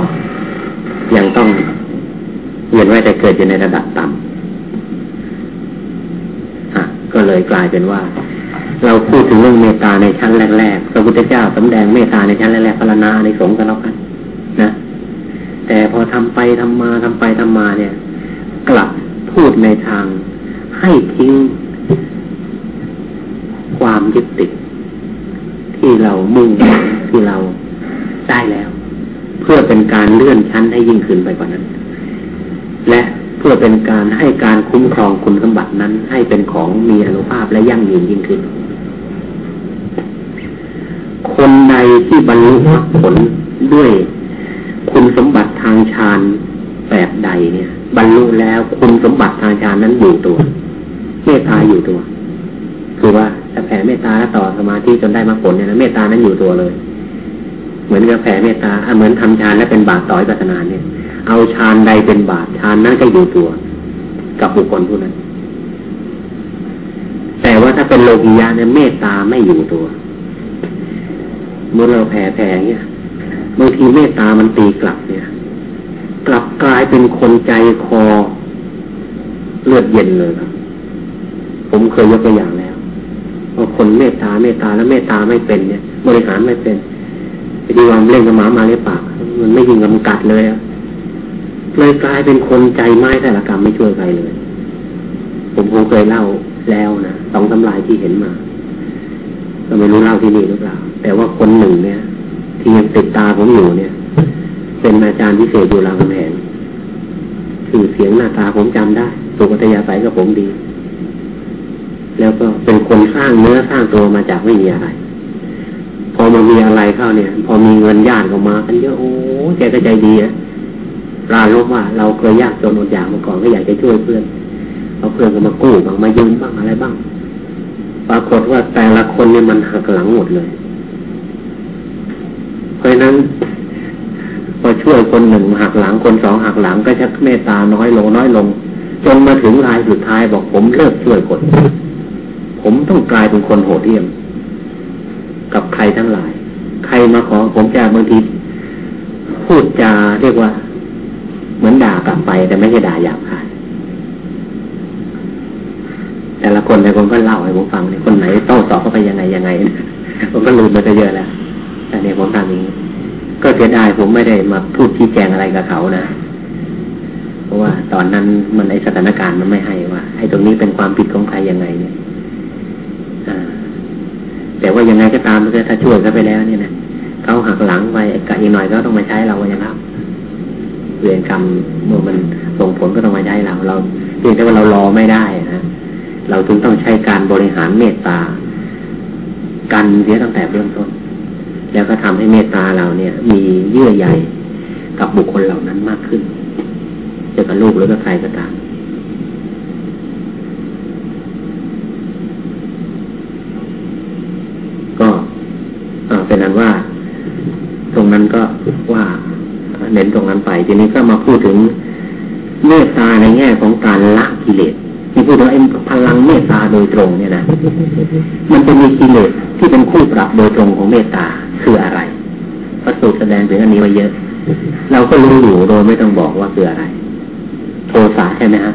ยังต้องเวียนว่ายแต่เกิดอยู่ในระดับต่ำฮะก็เลยกลายเป็นว่า เราพูดถึงเรื่องเมตตาในชั้นแรกๆ พระพุทธเจ้าสำแดงเมตตาในชั้นแรกๆพารณาในสงฆ์กันแล้วกันนะ แต่พอทำไปทำมาทำไปทำมาเนี่ย กลับพูดในทางให้ทิ้งความยึดติด ที่เรามุ่งที่เราได้แล้ว เพื่อเป็นการเลื่อนชั้นให้ยิ่งขึ้นไปกว่านั้น และ เพื่อเป็นการให้การคุ้มครองคุณสมบัตินั้น ให้เป็นของมีอนุภาพและยั่งยืนยิ่งขึ้น คนใดที่บรรลุมรรคผลด้วยคุณสมบัติทางฌานแบบใดเนี่ย บรรลุแล้วคุณสมบัติทางฌานนั้นอยู่ตัว เมตตาอยู่ตัว คือว่าถ้าแผ่เมตตาแล้วต่อสมาธิจนได้มรรคผลเนี่ยนะเมตตานั้นอยู่ตัวเลย เหมือนกับแผ่เมตตาเหมือนทำฌานแล้วเป็นบาตรต่อยปัสนาเนี่ย เอาฌานใดเป็นบาตรฌานนั้นก็อยู่ตัวกับบุคคลผู้นั้น แต่ว่าถ้าเป็นโลกิยาเนี่ยเมตตาไม่อยู่ตัว เมื่อเราแผ่แผ่เนี่ยบางทีเมตตามันตีกลับเนี่ย กลับกลายเป็นคนใจคอเลือดเย็นเลยครับผมเคยยกตัวอย่างแล้วว่าคนเมตตาเมตตาแล้วเมตตาไม่เป็นเนี่ย บริหารไม่เป็นปดีวามเล่นกับหมามาเลยปาก มันไม่ยิงกับกัดเลย เลยกลายเป็นคนใจไม้แต่ละกรรมไม่ช่วยใครเลย ผมคงเคยเล่าแล้วนะสองตำรายที่เห็นมา ก็ไม่รู้เล่าที่นี่หรือเปล่า แต่ว่าคนหนึ่งเนี่ย ที่ยังติดตาผมอยู่เนี่ย เป็นอาจารย์พิเศษอยู่รามคำแหงคือเสียงหน้าตาผมจำได้สุขอัตยาศัยกับผมดี แล้วก็เป็นคนสร้างเนื้อสร้างตัวมาจากไม่มีอะไร พอมามีอะไรเข้าเนี่ย พอมีเงินญาติก็มากันเยอะโอ้แกก็ใจดีอะ ราลบว่าเราเคยยากจนอดอยากมาก่อนก็อยากจะช่วยเพื่อนเอาเพื่อนก็มากู้บ้างมายืมบ้างอะไรบ้าง ปรากฏว่าแต่ละคนเนี่ยมันหักหลังหมดเลย เพราะนั้นพอช่วยคนหนึ่งหักหลังคนสองหักหลังก็ชักเมตตาน้อยลงน้อยลง จนมาถึงรายสุดท้ายบอกผมเลิกช่วยคน ผมต้องกลายเป็นคนโหดเหี้ยม กับใครทั้งหลาย ใครมาขอผมจะบางทีพูดจาเรียกว่า เหมือนด่ากลับไป แต่ไม่ใช่ด่าหยาบคายแต่ละคนแต่คนก็เล่าให้ผมฟังเนี่ยคนไหนโต้ตอบเข้าไปยังไงยังไงผมก็ลืมมาเยอะแล้วแต่เนี่ยผมทำนี้ ก็เสียดายผมไม่ได้มาพูดชี้แจงอะไรกับเขานะเพราะว่าตอนนั้นมันไอสถานการณ์มันไม่ให้ว่าไอ้ตรงนี้เป็นความผิดของใครยังไงเนี่ยแต่ว่ายังไงก็ตามถ้าช่วยเขาไปแล้วเนี่ยนะเขาหักหลังไปกะอีกหน่อยก็ต้องมาใช้เราอย่างครับ เวรกรรมเมื่อมันส่งผลก็ต้องมาใช้เรา เราเพียงแต่ว่าเรารอไม่ได้นะเราจึงต้องใช้การบริหารเมตตา กันเสียตั้งแต่เบื้องต้น แล้วก็ทำให้เมตตาเราเนี่ย มีเยื่อใยกับบุคคลเหล่านั้นมากขึ้นจะกับลูกหรือกับใครก็ตาม ก็เป็นนั้นว่า ตรงนั้นก็ว่าเน้นตรงนั้นไป ทีนี้ก็มาพูดถึงเมตตาในแง่ของการละกิเลสที่พูดว่าพลังเมตตาโดยตรงเนี่ยนะมันจะมีกิเลสที่เป็นคู่ปรับโดยตรงของเมตตาคืออะไรพระสูตรแสดงถึงอันนี้มาเยอะ เราก็รู้อยู่โดยไม่ต้องบอกว่าคืออะไร โทสะใช่ไหมฮะ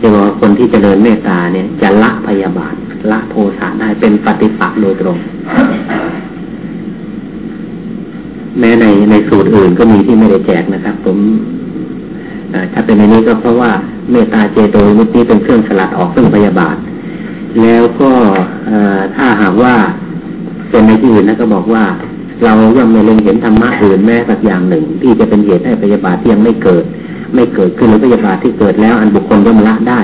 จะว่าคนที่จเจริญเมตตาเนี่ย จะละพยาบาทละโทสะได้เป็นปฏิปักษ์โดยตรง แม้ในในสูตรอื่นก็มีที่ไม่ได้แจกนะครับ ผมถ้าเป็นในนี้ก็เพราะว่าเมตตาเจโตมุติเป็นเครื่องสลัดออกเครื่องพยาบาท แล้วก็ถ้าหากว่าเป็นในที่อื่นนะก็บอกว่า เราย่อมไม่เล็งเห็นธรรมะอื่นแม้สักอย่างหนึ่ง ที่จะเป็นเหตุให้พยาบาทที่ยังไม่เกิด ไม่เกิดขึ้นหรือพยาบาทที่เกิดแล้ว อันบุคคลย่อมละได้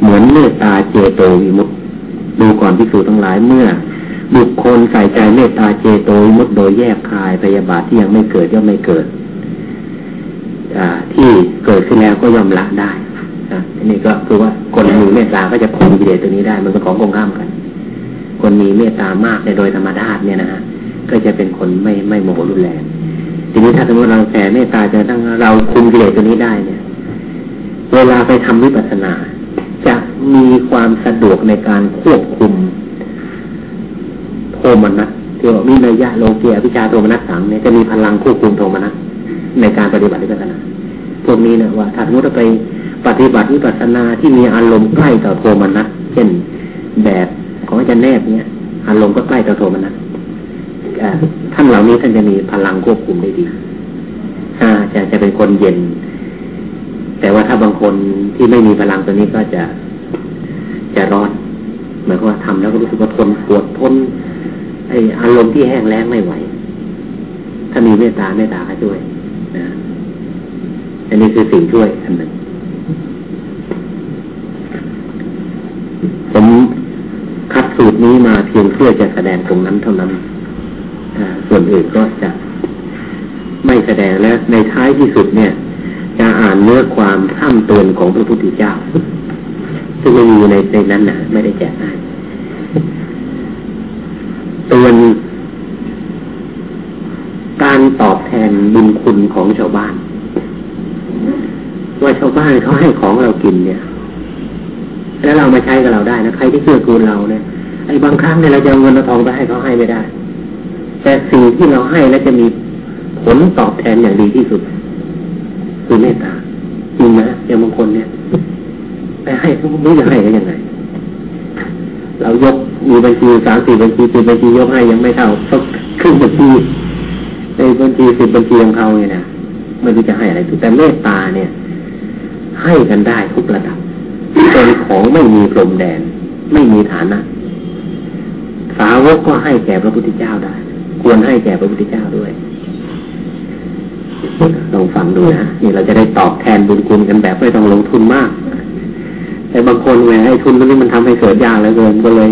เหมือนเมตตาเจโตวิมุติดูก่อนพิสูจทั้งหลายเมื่อ บุคคลใส่ใจเมตตาเจโตมุตโดยแยกคายพยาบาทที่ยังไม่เกิดย่อมไม่เกิดที่เกิดขึ้นแล้วก็ยอมละได้อันนี้ก็คือว่าคนมีเมตตาก็จะคุมกิเลสตัวนี้ได้ มันเป็นของตรงข้ามกัน คนมีเมตตามากในโดยธรรมชาติเนี่ยนะฮะก็จะเป็นคนไม่ไม่โมโหรุนแรงทีนี้ถ้าสมมติเราแผ่เมตตาจนทั้งเราคุมกิเลสตัวนี้ได้เนี่ย เวลาไปทำวิปัสสนา จะมีความสะดวกในการควบคุม มนัสที่ว่ามีเนยะโลเกียพิชาโทมนัสสังเนี่ยจะมีพลังควบคุมโทมนัสในการปฏิบัติวิปัสสนาพวกนี้นะว่าถ้าสมมติเราไปปฏิบัติวิปัสสนาที่มีอารมณ์ใกล้ต่อโทมนัสเช่นแบบของอาจารย์แนบเนี้ยอารมณ์ก็ใกล้ต่อโทมนัสท่านเหล่านี้ท่านจะมีพลังควบคุมได้ดีาจะจะเป็นคนเย็น แต่ว่าถ้าบางคนที่ไม่มีพลังตัวนี้ก็จะจะร้อนหมายความว่าทำแล้วก็รู้สึกว่าทนปวดทน ไออารมณ์ที่แห้งแล้งไม่ไหว ถ้ามีเมตตาเมตตาก็ช่วยนะอันนี้คือสิ่งช่วยอันหนึ่งผมคัดสูตรนี้มาเพียงเพื่อจะแสดงตรงนั้นเท่านั้นส่วนอื่นก็จะไม่แสดงและในท้ายที่สุดเนี่ย จะอ่านเนื้อความข้ามเตือนของพระพุทธเจ้าซึ่งไม่มีในในนั้นนะไม่ได้แจกให้เตือนการตอบแทนบุญคุณของชาวบ้าน ว่าชาวบ้านเขาให้ของเรากินเนี่ย แล้วเรามาใช้กับเราได้นะใครที่เชื่อกูลเราเนี่ยไอ้บางครั้งเนี่ยเราจะเงินเราทองไปให้เขาให้ไม่ได้ แต่สิ่งที่เราให้แล้วจะมีผลตอบแทนอย่างดีที่สุด คือเมตตาจริงนะอย่างบางคนเนี่ยไปให้เขาไม่จะให้ได้ยังไง เรายก มีบัญชีสามสี่บัญชีสี่บัญชียกให้ยังไม่เท่าสักครึ่งบัญชีในบัญชีสิบบัญชีของเขาเนี่ยนะไม่รู้จะให้อะไรแต่เมตตาเนี่ย ให้กันได้ทุกระดับเป็นของไม่มีพรมแดน ไม่มีฐานะ สาวกก็ให้แก่พระพุทธเจ้าได้ ควรให้แก่พระพุทธเจ้าด้วยลองฟังดูนะนี่เราจะได้ตอบแทนบุญคุณกันแบบไม่ต้องลงทุนมาก แต่บางคนแหมให้ทุนนี้มันทำให้เกิดยากเลยเกินก็เลย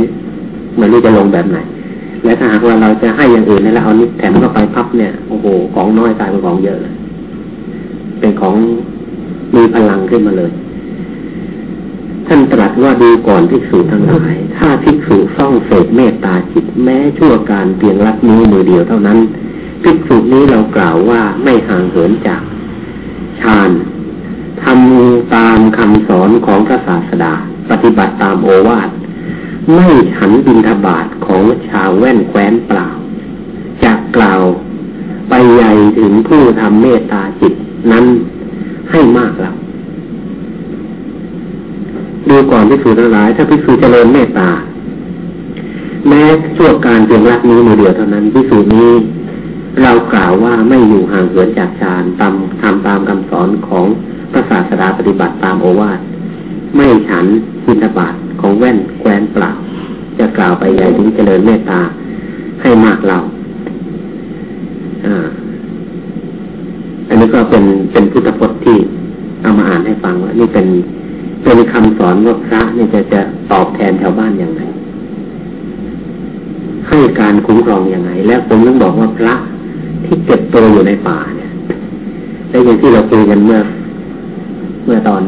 ไม่รู้จะลงแบบไหน และถ้าหากว่าเราจะให้อย่างอื่นแล้วเอานิดแถมเข้าไปพับเนี่ยโอ้โหของน้อยตายเป็นของเยอะเลยเป็นของมีพลังขึ้นมาเลย ท่านตรัสว่าดูก่อนภิกษุทั้งหลาย ถ้าภิกษุซ่องเสพเมตตาจิตแม้ชั่วการเพียงรัดนิ้วมือเดียวเท่านั้นภิกษุนี้เรากล่าวว่าไม่ห่างเหินจากฌานทำตามคำสอนของพระศาสดา ปฏิบัติตามโอวาท ไม่ฉันบินทบาทของชาวแว่นแคว้นเปล่าจะกล่าวไปใหญ่ถึงผู้ทำเมตตาจิตนั้นให้มากแล้วดูก่อนพิสูจน์ทั้งหลาย ถ้าพิสูจน์เจริญเมตตา แม้ช่วงการเพียงรักนี้มือเดียวเท่านั้นพิสูจน์นี้ เรากล่าวว่าไม่อยู่ห่างเหินจากฌานตามทำตามคำสอนของพระศาสดาปฏิบัติตามโอวาทไม่ฉันบินทบาท ของแว่นแคว้นเปล่า จะกล่าวไปใหญ่ถึงเจริญเมตตาให้มากเราอ่าอันนี้ก็เป็นเป็นพุทธพจน์ที่เอามาอ่านให้ฟังว่านี่เป็นเป็นคำสอนว่าพระนี่จะจะตอบแทนชาวบ้านอย่างไรให้การคุ้มครองอย่างไรและผมต้องบอกว่าพระที่เก็บตัวอยู่ในป่าเนี่ยและอย่างที่เราคุยกันเมื่อ เมื่อตอน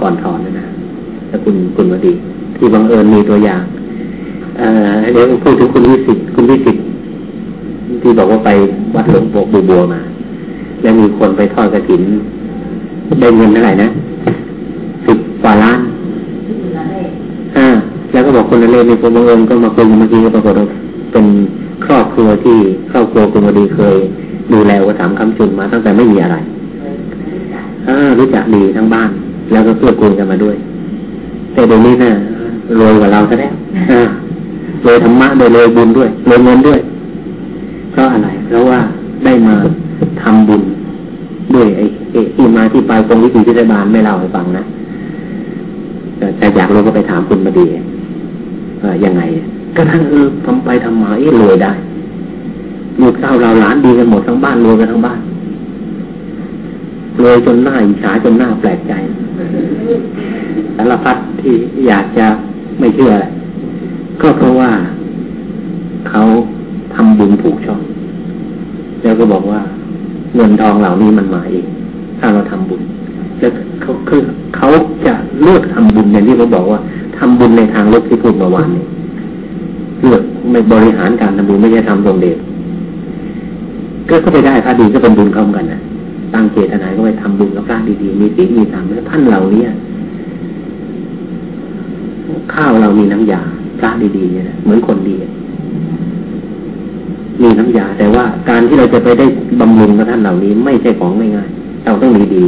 ก่อนถอนนะนะต่คุณคุณวดี ที่บังเอิญมีตัวอย่างเอ่อเดี๋ยวพูดถึงคุณวิสิตคุณวิสิตที่บอกว่าไปวัดหลวงปู่บัวบัวมา แล้วมีคนไปทอดกระถินได้เงินเท่าไหร่นะสิบกว่าล้านอ่าแล้วก็บอกคนละเล่นในคนบังเอิญก็มาคุยเมื่อกี้ก็ปรากฏว่าเป็นครอบครัวที่ครอบครัวคุณวดีเคยดูแลวัฒนคำจุนมาตั้งแต่ไม่มีอะไรอ่ารู้จักดีทั้งบ้าน แล้วก็เพื่อกูลกันมาด้วย แต่เดี๋ยวนี้นะ่ะ รวยกว่าเราซะแล้วรวยธรรมะโดยรวยบุญด้วยรวยเงินด้วย เพราะอะไร เพราะว่าได้มาทำบุญด้วยไอ้ที่มาที่ไปตรงวิธีที่ได้บาลไม่เล่าให้ฟังนะแต่อยากรู้ก็ไปถามคุณมาดีว่ายังไง ก็ท่านเออทำไปทำมาเอ้รวยได้ลูกเต้าเราหลานดีกันหมดทั้งบ้านรวยกันทั้งบ้านรวยจนหน้าอิจฉาจนหน้าแปลกใจสารพัดที่อยากจะ ไม่เชื่อก็เพราะว่าเขาทำบุญผูกช่องแล้วก็บอกว่าเงินทองเหล่านี้มันมาเองถ้าเราทำบุญแล้วเขาคือเขาจะเลือกทำบุญอย่างที่เขาบอกว่าทำบุญในทางลบที่พูดเมื่อวานนี้เลือกไม่บริหารการทำบุญไม่ใช่ทำตรงเดชก็ก็ไปได้พระดีก็เป็นบุญเข้ากันนะตั้งเจตนาก็ไปทำบุญกับพระดีๆมีศีลมีธรรมแล้วท่านเหล่านี้ ข้าวเรามีน้ำยาพระดีๆเนี่ยเหมือนคนดีมีน้ำยา แต่ว่าการที่เราจะไปได้บำรุงกับท่านเหล่านี้ ไม่ใช่ของง่ายๆเราต้องมีดี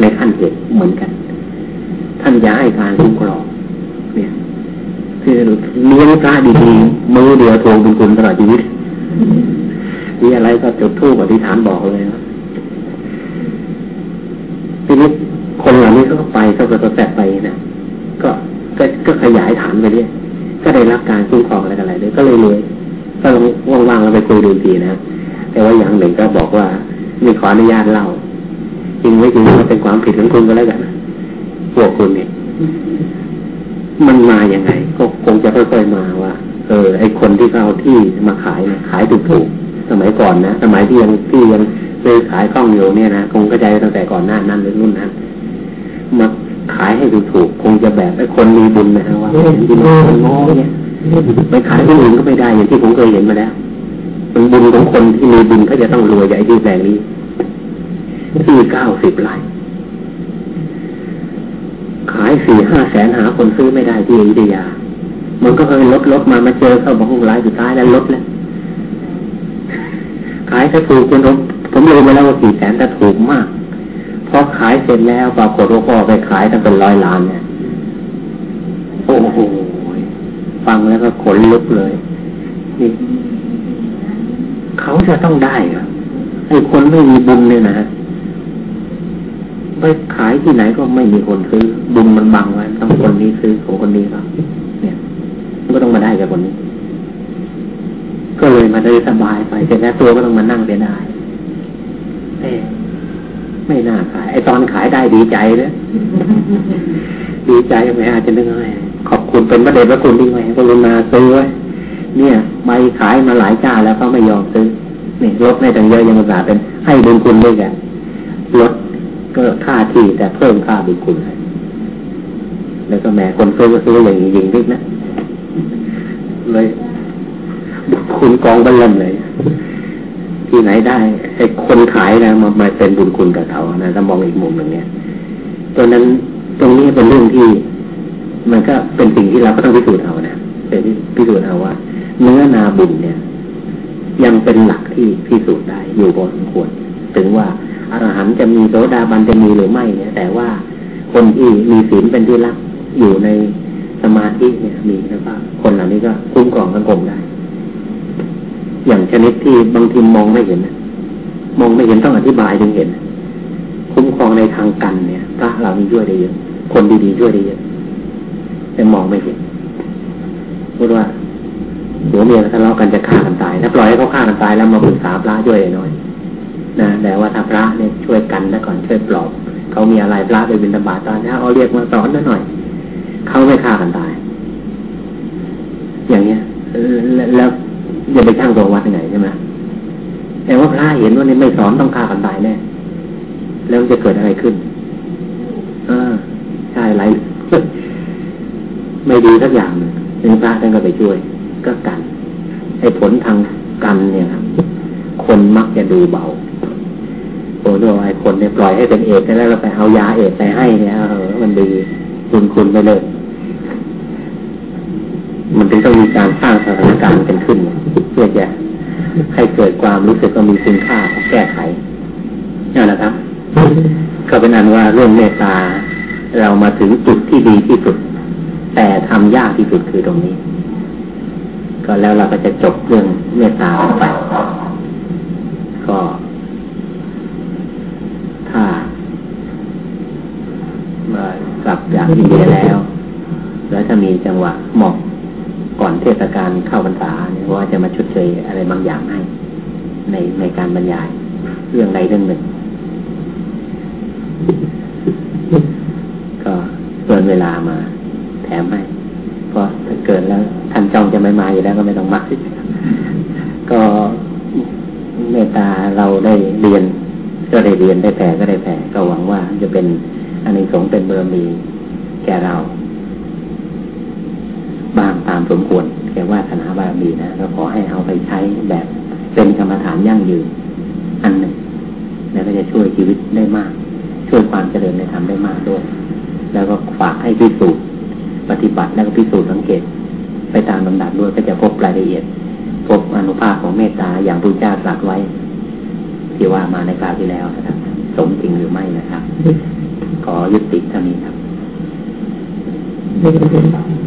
ในขั้นเหตุเหมือนกัน ท่านย้ายการคุ้มครองเนี่ยคือเลี้ยงพระดีๆมือเดียวทวงบุญคุณตลอดชีวิตมีอะไรก็จุดทูบอธิษฐานบอกเลยนะทีนี้คนเหล่านี้ก็ไปก็ก็แตะไปนะ ก็ก็ขยายฐานไปเรื่อยก็ได้รับการคุ้มครองอะไรกันอะไรด้วยก็เลยรวยก็ว่างๆเราไปคุยดูทีนะแต่ว่าอย่างหนึ่งก็บอกว่ามีขออนุญาตเล่าจริงไม่จริงก็เป็นความผิดของคุณก็แล้วกันพวกคุณเนี่ยมันมาอย่างไง ก็คงจะค่อยๆมาว่า เออ ไอคนที่เขาเอาที่มาขายเนี่ยขายถูกๆสมัยก่อนนะสมัยที่ยังที่ยังซื้อขายคล่องอยู่เนี่ยนะคงเข้าใจตั้งแต่ก่อนหน้านั้นเลยรุ่นนั้นมา ขายให้ถูกๆคงจะแบบไอ้คนมีบุญนะฮะว่าที่มันงอเนี่ยไปขายที่อื่นก็ไม่ได้อย่างที่ผมเคยเห็นมาแล้วเป็นบุญของคนที่มีบุญเขาจะต้องรวยใหญ่ที่แปลงนี้ที่เก้าสิบไร่ขายสี่ห้าแสนหาคนซื้อไม่ได้ที่อิทยา มันก็เคยลดลดมามาเจอเข้าบอกรายสุดท้ายแล้วลดแล้วขายถ้าถูกจนผมผมเลยมาแล้วว่าสี่แสนแต่ถูกมากพ อขายเสร็จแล้วปรากฏว่าพ่อไปขายตั้งเป็นร้อยล้านเนี่ย โอ้โห ฟังแล้วก็ขนลุกเลย นี่ เขาจะต้องได้เหรอไอ้คนไม่มีบุญเนี่ยนะไปขายที่ไหนก็ไม่มีคนซื้อ บุญมันบังไว้ต้องคนนี้ซื้อของคนนี้ครับ เนี่ยก็ต้องมาได้กับคนนี้ ก็เลยมาได้สบายไปแต่แล้ตัวก็ต้องมานั่งเสียดายเอ๊ ไม่น่าขาย ไอตอนขายได้ดีใจเลยดีใจไหมอาจจะนึกอะไรขอบคุณเป็นพระเดชพระคุณที่ไหมกรุณาซื้อไว้เนี่ยใบขายมาหลายเจ้าแล้วเขาไม่ยอมซื้อนี่ลดให้ตั้งเยอะยังอุตส่าห์เป็นให้บุญคุณด้วยกันลดก็ค่าที่แต่เพิ่มค่าบุญคุณให้แล้วก็แม่คนซื้อก็ซื้ออย่างยิงๆนิดนะเลยคุณกองบัลลังเลย ที่ไหนได้ไอ้คนขายนะมามาเป็นบุญคุณกับเขานะถ้ามองอีกมุมหนึ่งเนี่ยตรงนั้นตรงนี้เป็นเรื่องที่มันก็เป็นสิ่งที่เราก็ต้องพิสูจน์เอานะเป็นพิสูจน์เอาว่า เนื้อนาบุญเนี่ย ยังเป็นหลักที่พิสูจน์ได้อยู่พอสมควรถึงว่าอรหันต์จะมีโสดาบันจะมีหรือไม่เนี่ย แต่ว่าคนที่มีศีลเป็นที่รักอยู่ในสมาธิเนี่ยมีนะครับคนเหล่านี้ก็คุ้มครองสังคมได้ อย่างชนิดที่บางทีมองไม่เห็น มองไม่เห็นต้องอธิบายถึงเห็น คุ้มครองในทางกันเนี่ยพระเรามีช่วยได้เยอะ คนดีๆช่วยได้เยอะแต่มองไม่เห็นพูดว่าหัวเมียทะเลาะกันจะฆ่ากันตาย ถ้าปล่อยให้เขาฆ่ากันตายแล้วมาปรึกษาพระช่วยหน่อยนะแต่ว่าถ้าพระเนี่ยช่วยกันแล้วก่อนช่วยปลอบเขามีอะไรพระไปบินบาตตอนนี้เอาเรียกมาสอนหน่อยเขาไม่ฆ่ากันตาย อย่างเนี้ยแล้ว จะไปช่างตัววัดยังไงใช่ไหมแต่ว่าพระเห็นว่านี่ไม่สอนต้องฆ่ากันตายแน่แล้วจะเกิดอะไรขึ้นอ่าใช่ไรไม่ดีสักอย่างหนึ่งพระท่านก็ไปช่วย ก็กันไอ้ผลทางกันเนี่ยครับคนมักจะดูเบาโอ้โหไอ้คนเนี่ยปล่อยให้เป็นเอกแล้วเราไปเอายาเอกไปให้เนี่ยเออมันดีคุณคุณไปเลย ต้องมีการสร้างสถานการณ์กันขึ้น เพื่อจะให้เกิดความรู้สึกว่ามีคุณค่าแก้ไขนี่แหละครับ ก็เป็นอันว่าเรื่องเมตตาเรามาถึงจุดที่ดีที่สุด แต่ทำยากที่สุดคือตรงนี้ ก็แล้วเราก็จะจบเรื่องเมตตาไปก็ ถ้ามากลับจากอินเดียแล้ว แล้วถ้ามีจังหวะเหมาะ ก่อนเทศกาลเข้าพรรษาว่าจะมาชดเชยอะไรบางอย่างให้ ในในการบรรยาย เรื่องใดเรื่องหนึ่ง ก็เกินเวลามาแถมให้เพราะถ้าเกินแล้วท่านจองจะไม่มาอยู่แล้วก็ไม่ต้องมาก็เมตตาเราได้เรียน ก็ได้เรียนได้แผ่ก็ได้แผ่ก็หวังว่าจะเป็นอันนี้สงเป็นเบอร์มีแก่เรา บางตามสมควรแก่ว่าธนาบารมีนะก็ขอให้เอาไปใช้แบบเป็นกรรมฐานยั่งยืน อันหนึ่งแล้วก็จะช่วยชีวิตได้มาก ช่วยความเจริญในธรรมได้มากด้วย แล้วก็ฝากให้พิสูจน์ปฏิบัติแล้วก็พิสูจน์สังเกต ไปตามลำดับด้วยก็จะพบรายละเอียด พบอนุภาพของเมตตาอย่างพระเจ้าตรัสไว้ ที่ว่ามาในคราวที่แล้วนะครับ สมจริงหรือไม่นะครับ ขอยุติเท่านี้ครับ